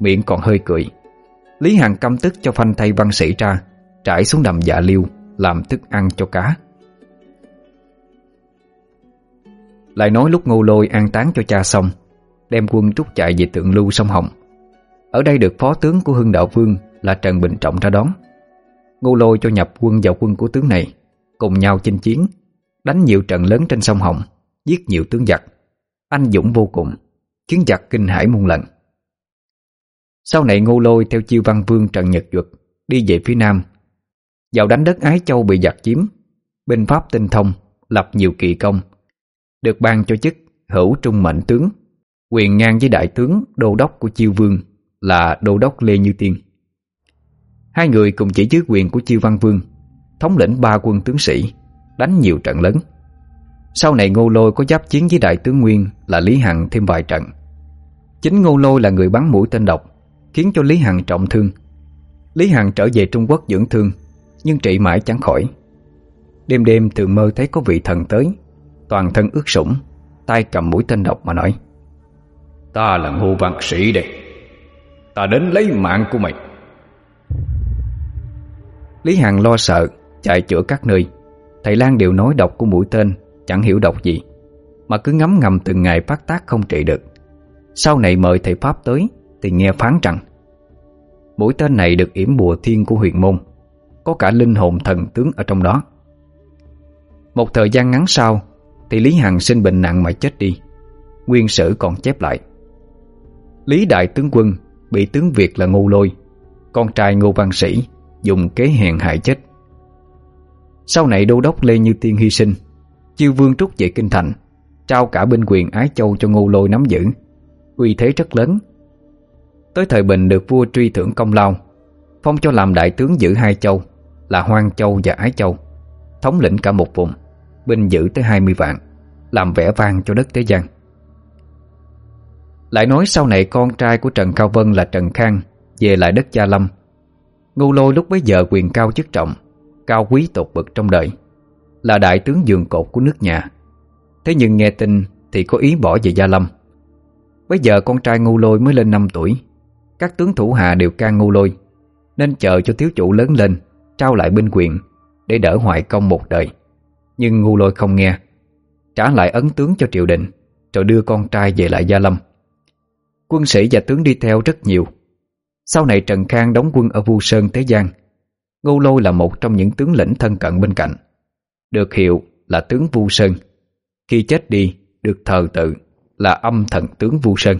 miệng còn hơi cười. Lý Hằng căm tức cho phanh thay văn sĩ ra, trải xuống đầm dạ liêu, làm thức ăn cho cá. Lại nói lúc ngô lôi an táng cho cha xong, Đem quân trút chạy về tượng lưu sông Hồng. Ở đây được phó tướng của Hưng Đạo Vương Là Trần Bình Trọng ra đón. Ngô lôi cho nhập quân vào quân của tướng này, Cùng nhau chinh chiến, Đánh nhiều trận lớn trên sông Hồng, Giết nhiều tướng giặc. Anh dũng vô cùng, Khiến giặc kinh hải muôn lần. Sau này Ngô Lôi theo chiêu văn vương Trần Nhật Duật Đi về phía nam. Vào đánh đất Ái Châu bị giặc chiếm, Binh Pháp tinh thông, Lập nhiều kỳ công được ban cho chức hữu trung mệnh tướng, quyền ngang với đại tướng đô đốc của chiêu vương là đô đốc Lê Như Tiên. Hai người cùng chỉ dưới quyền của chiêu văn vương, thống lĩnh ba quân tướng sĩ, đánh nhiều trận lớn. Sau này Ngô Lôi có giáp chiến với đại tướng Nguyên là Lý Hằng thêm vài trận. Chính Ngô Lôi là người bắn mũi tên độc, khiến cho Lý Hằng trọng thương. Lý Hằng trở về Trung Quốc dưỡng thương, nhưng trị mãi chẳng khỏi. Đêm đêm thường mơ thấy có vị thần tới, Toàn thân ướt sũng, Tay cầm mũi tên độc mà nói, Ta là ngô văn sĩ đây. Ta đến lấy mạng của mày. Lý Hằng lo sợ, Chạy chữa các nơi. Thầy Lan đều nói độc của mũi tên, Chẳng hiểu độc gì, Mà cứ ngấm ngầm từng ngày phát tác không trị được. Sau này mời thầy Pháp tới Thì nghe phán rằng, Mũi tên này được yểm bùa thiên của huyền môn, Có cả linh hồn thần tướng ở trong đó. Một thời gian ngắn sau thì Lý Hằng sinh bệnh nặng mà chết đi. Nguyên sử còn chép lại. Lý Đại Tướng Quân Bị tướng Việt là ngu lôi. Con trai Ngô Văn Sĩ Dùng kế hèn hại chết. Sau này đô đốc Lê Như Tiên hy sinh Chiêu vương trúc về kinh thành, Trao cả binh quyền Ái Châu cho Ngô Lôi nắm giữ. Uy thế rất lớn. Tới thời Bình được vua truy thưởng công lao, Phong cho làm đại tướng giữ hai châu Là Hoang Châu và Ái Châu, Thống lĩnh cả một vùng. Binh giữ tới 20 vạn, Làm vẻ vang cho đất thế gian. Lại nói sau này con trai của Trần Cao Vân là Trần Khang, Về lại đất Gia Lâm. Ngô Lôi lúc bấy giờ quyền cao chức trọng, Cao quý tột bậc trong đời, Là đại tướng dường cột của nước nhà. Thế nhưng nghe tin Thì có ý bỏ về Gia Lâm. Bây giờ con trai ngu Lôi mới lên 5 tuổi. Các tướng thủ hạ đều can Ngô Lôi, Nên chờ cho thiếu chủ lớn lên, Trao lại binh quyền Để đỡ hoại công một đời. Nhưng ngu lôi không nghe. Trả lại ấn tướng cho triều đình, Rồi đưa con trai về lại Gia Lâm. Quân sĩ và tướng đi theo rất nhiều. Sau này Trần Khang đóng quân ở Vu Sơn Tế Giang. Ngô Lôi là một trong những tướng lĩnh thân cận bên cạnh. Được hiệu là tướng Vu Sơn. Khi chết đi, được thờ tự là âm thần tướng Vu Sơn.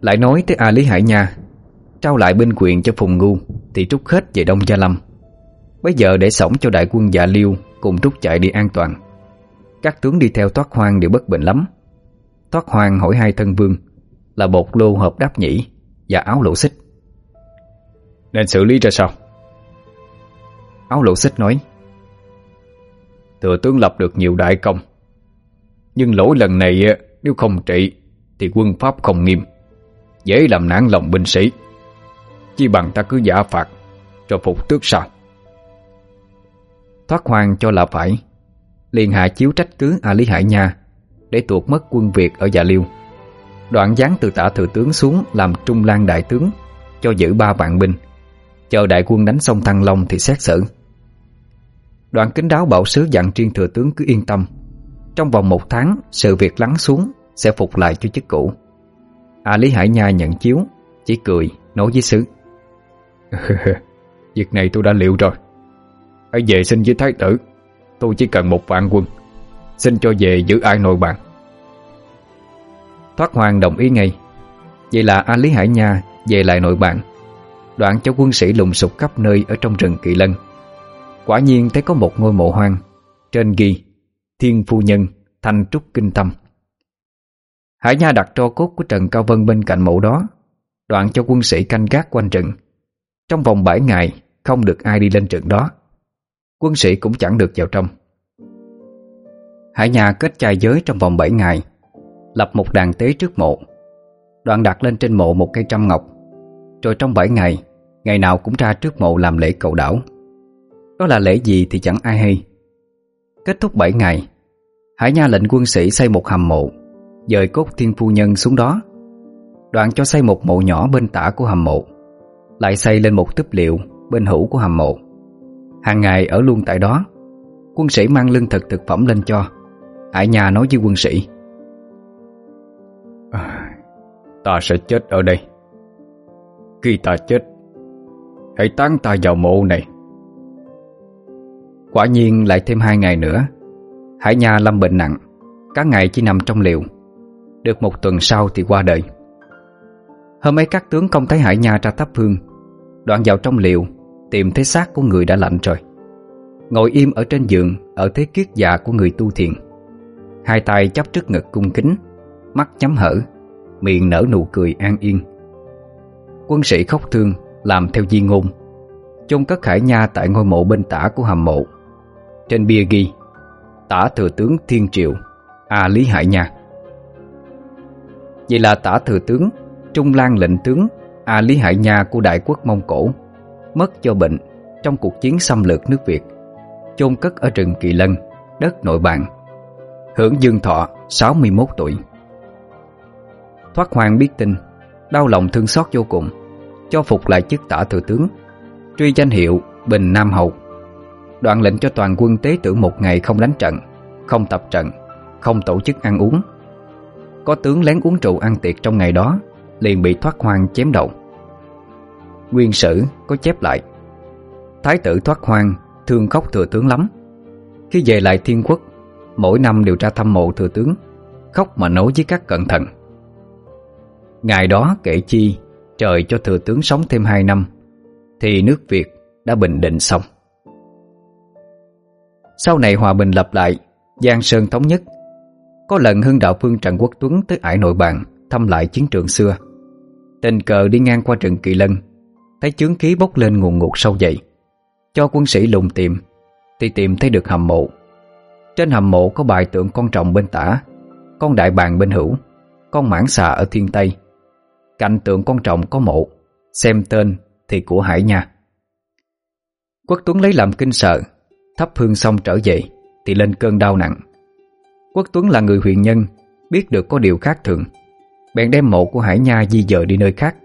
Lại nói tới A Lý Hải Nha, Trao lại binh quyền cho Phùng Ngu, Thì trúc hết về Đông Gia Lâm. Bây giờ để sống cho đại quân dạ liêu Cùng rút chạy đi an toàn. Các tướng đi theo thoát Hoang đều bất bình lắm. Thoát Hoang hỏi hai thân vương Là bột lô hợp đáp nhĩ Và áo lộ xích. Nên xử lý ra sao? Áo lộ xích nói Thừa tướng lập được nhiều đại công Nhưng lỗi lần này Nếu không trị Thì quân pháp không nghiêm Dễ làm nản lòng binh sĩ. Chỉ bằng ta cứ giả phạt cho phục tước sao? Thoát hoàng cho là phải. Liền hạ chiếu trách cứ A Lý Hải Nha, Để tuột mất quân Việt ở Dạ Liêu. Đoạn giáng từ tả thừa tướng xuống Làm trung lan đại tướng, Cho giữ ba vạn binh. Chờ đại quân đánh xong Thăng Long thì xét xử. Đoạn kính đáo bảo sứ dặn triên thừa tướng cứ yên tâm. Trong vòng một tháng, Sự việc lắng xuống Sẽ phục lại cho chức cũ. A Lý Hải Nha nhận chiếu, Chỉ cười, nói với sứ. *laughs* Việc này tôi đã liệu rồi. Hãy về xin với thái tử. Tôi chỉ cần một vạn quân. Xin cho về giữ ai nội bạn Thoát hoàng đồng ý ngay. Vậy là A Lý Hải Nha về lại nội bạn Đoạn cho quân sĩ lùng sục khắp nơi Ở trong rừng Kỳ Lân. Quả nhiên thấy có một ngôi mộ hoang. Trên ghi, Thiên Phu Nhân, Thanh Trúc Kinh Tâm. Hải Nha đặt tro cốt của Trần Cao Vân bên cạnh mộ đó. Đoạn cho quân sĩ canh gác quanh rừng. Trong vòng 7 ngày, Không được ai đi lên rừng đó. Quân sĩ cũng chẳng được vào trong. Hải nhà kết trai giới trong vòng 7 ngày, Lập một đàn tế trước mộ. Đoạn đặt lên trên mộ một cây trăm ngọc. Rồi trong 7 ngày Ngày nào cũng ra trước mộ làm lễ cầu đảo. Đó là lễ gì thì chẳng ai hay. Kết thúc 7 ngày, Hải Nha lệnh quân sĩ xây một hầm mộ, Dời cốt thiên phu nhân xuống đó. Đoạn cho xây một mộ nhỏ bên tả của hầm mộ, Lại xây lên một túp liệu bên hữu của hầm mộ. Hàng ngày ở luôn tại đó. Quân sĩ mang lương thực thực phẩm lên cho. Hải nhà nói với quân sĩ. À, Ta sẽ chết ở đây. Khi ta chết Hãy tán ta vào mộ này. Quả nhiên lại thêm hai ngày nữa Hải Nha lâm bệnh nặng Các ngày chỉ nằm trong liều Được một tuần sau thì qua đời. Hôm ấy các tướng không thấy Hải Nha ra thắp hương Đoạn vào trong liều Tìm thấy xác của người đã lạnh rồi Ngồi im ở trên giường, Ở thế kiết già của người tu thiền. Hai tay chắp trước ngực cung kính, Mắt nhắm hở, Miệng nở nụ cười an yên. Quân sĩ khóc thương, Làm theo di ngôn. Chôn cất khải nha tại ngôi mộ bên tả của hầm mộ. Trên bia ghi, Tả thừa tướng Thiên Triệu A Lý Hải Nha. Vậy là tả thừa tướng, Trung lang lệnh tướng A Lý Hải Nha của Đại quốc Mông Cổ mất do bệnh trong cuộc chiến xâm lược nước Việt, chôn cất ở rừng Kỳ Lân, đất nội bạn, hưởng dương thọ 61 tuổi. Thoát hoàng biết tin, đau lòng thương xót vô cùng, cho phục lại chức tả thừa tướng, truy danh hiệu Bình Nam Hầu. Đoạn lệnh cho toàn quân tế tử một ngày không đánh trận, không tập trận, không tổ chức ăn uống. Có tướng lén uống rượu ăn tiệc trong ngày đó, liền bị thoát hoàng chém đầu. Nguyên sử có chép lại. Thái tử thoát hoang, Thương khóc thừa tướng lắm. Khi về lại thiên quốc, Mỗi năm đều ra thăm mộ thừa tướng, Khóc mà nối với các cận thần Ngày đó kể chi, Trời cho thừa tướng sống thêm 2 năm, Thì nước Việt đã bình định xong. Sau này hòa bình lập lại, Giang Sơn thống nhất. Có lần hưng đạo phương Trần Quốc Tuấn Tới ải nội bàn Thăm lại chiến trường xưa. Tình cờ đi ngang qua rừng Kỳ Lân Thấy chướng khí bốc lên nguồn ngụt sâu dậy, Cho quân sĩ lùng tìm, Thì tìm thấy được hầm mộ. Trên hầm mộ có bài tượng con trọng bên tả, Con đại bàng bên hữu, Con mãng xà ở thiên tây. Cạnh tượng con trọng có mộ, Xem tên thì của hải nha. Quốc Tuấn lấy làm kinh sợ, Thắp hương xong trở về, Thì lên cơn đau nặng. Quốc Tuấn là người huyền nhân, Biết được có điều khác thường, Bèn đem mộ của Hải Nha di dời đi nơi khác.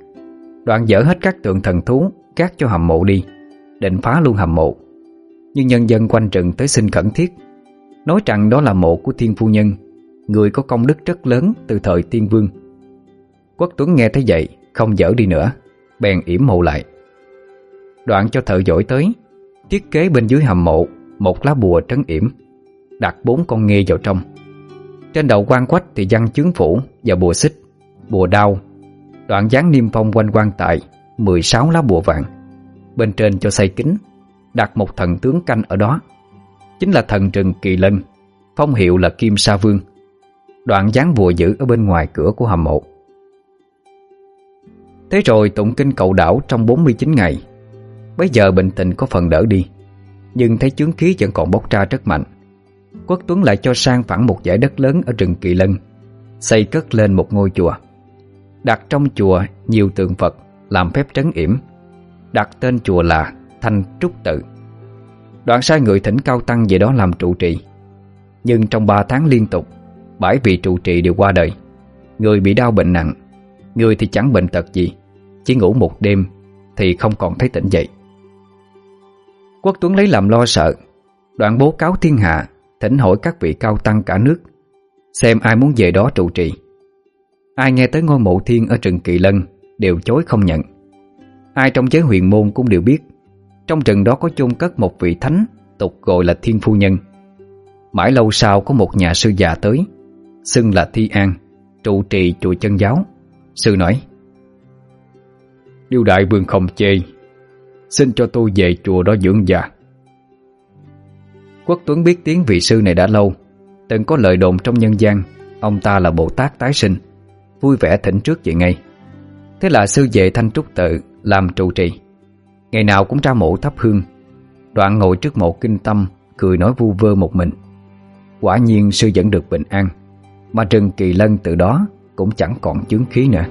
Đoạn dỡ hết các tượng thần thú Cát cho hầm mộ đi Định phá luôn hầm mộ. Nhưng nhân dân quanh rừng tới xin khẩn thiết. Nói rằng đó là mộ của thiên phu nhân Người có công đức rất lớn từ thời tiên vương. Quốc Tuấn nghe thấy vậy Không dỡ đi nữa Bèn yểm mộ lại. Đoạn cho thợ giỏi tới Thiết kế bên dưới hầm mộ Một lá bùa trấn yểm Đặt bốn con nghe vào trong. Trên đầu quan quách thì văn chướng phủ Và bùa xích, bùa đao Đoạn dán niêm phong quanh quan tài 16 lá bùa vàng. Bên trên cho xây kính, Đặt một thần tướng canh ở đó. Chính là thần trừng kỳ lân, Phong hiệu là Kim Sa Vương. Đoạn dán bùa giữ ở bên ngoài cửa của hầm mộ. Thế rồi tụng kinh cầu đảo trong 49 ngày. Bây giờ bệnh tình có phần đỡ đi, Nhưng thấy chướng khí vẫn còn bốc ra rất mạnh. Quốc Tuấn lại cho sang phẳng một giải đất lớn ở rừng Kỳ Lân, Xây cất lên một ngôi chùa đặt trong chùa nhiều tượng Phật làm phép trấn yểm, đặt tên chùa là Thanh Trúc Tự. Đoạn sai người thỉnh cao tăng về đó làm trụ trì. Nhưng trong 3 tháng liên tục, bãi vị trụ trì đều qua đời. Người bị đau bệnh nặng, người thì chẳng bệnh tật gì, chỉ ngủ một đêm thì không còn thấy tỉnh dậy. Quốc Tuấn lấy làm lo sợ, đoạn bố cáo thiên hạ, thỉnh hỏi các vị cao tăng cả nước, xem ai muốn về đó trụ trì. Ai nghe tới ngôi mộ thiên ở trần Kỳ Lân Đều chối không nhận. Ai trong giới huyền môn cũng đều biết, Trong trần đó có chôn cất một vị thánh Tục gọi là thiên phu nhân. Mãi lâu sau có một nhà sư già tới, Xưng là Thi An, Trụ trì chùa chân giáo. Sư nói Điêu đại vương không chê, Xin cho tôi về chùa đó dưỡng già. Quốc Tuấn biết tiếng vị sư này đã lâu, Từng có lời đồn trong nhân gian, Ông ta là Bồ Tát tái sinh. Vui vẻ thỉnh trước vậy ngay. Thế là sư vệ Thanh Trúc Tự, Làm trụ trì. Ngày nào cũng ra mộ thắp hương. Đoạn ngồi trước mộ kinh tâm, Cười nói vu vơ một mình. Quả nhiên sư vẫn được bình an, Mà Trần Kỳ Lân từ đó Cũng chẳng còn chứng khí nữa.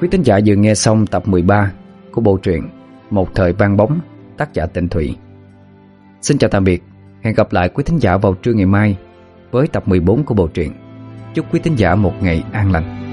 Quý tín giả vừa nghe xong tập 13 của bộ truyện một thời ban bóng, Tác giả Tịnh Thủy. Xin chào tạm biệt. Hẹn gặp lại quý thính giả vào trưa ngày mai Với tập 14 của bộ truyện. Chúc quý thính giả một ngày an lành.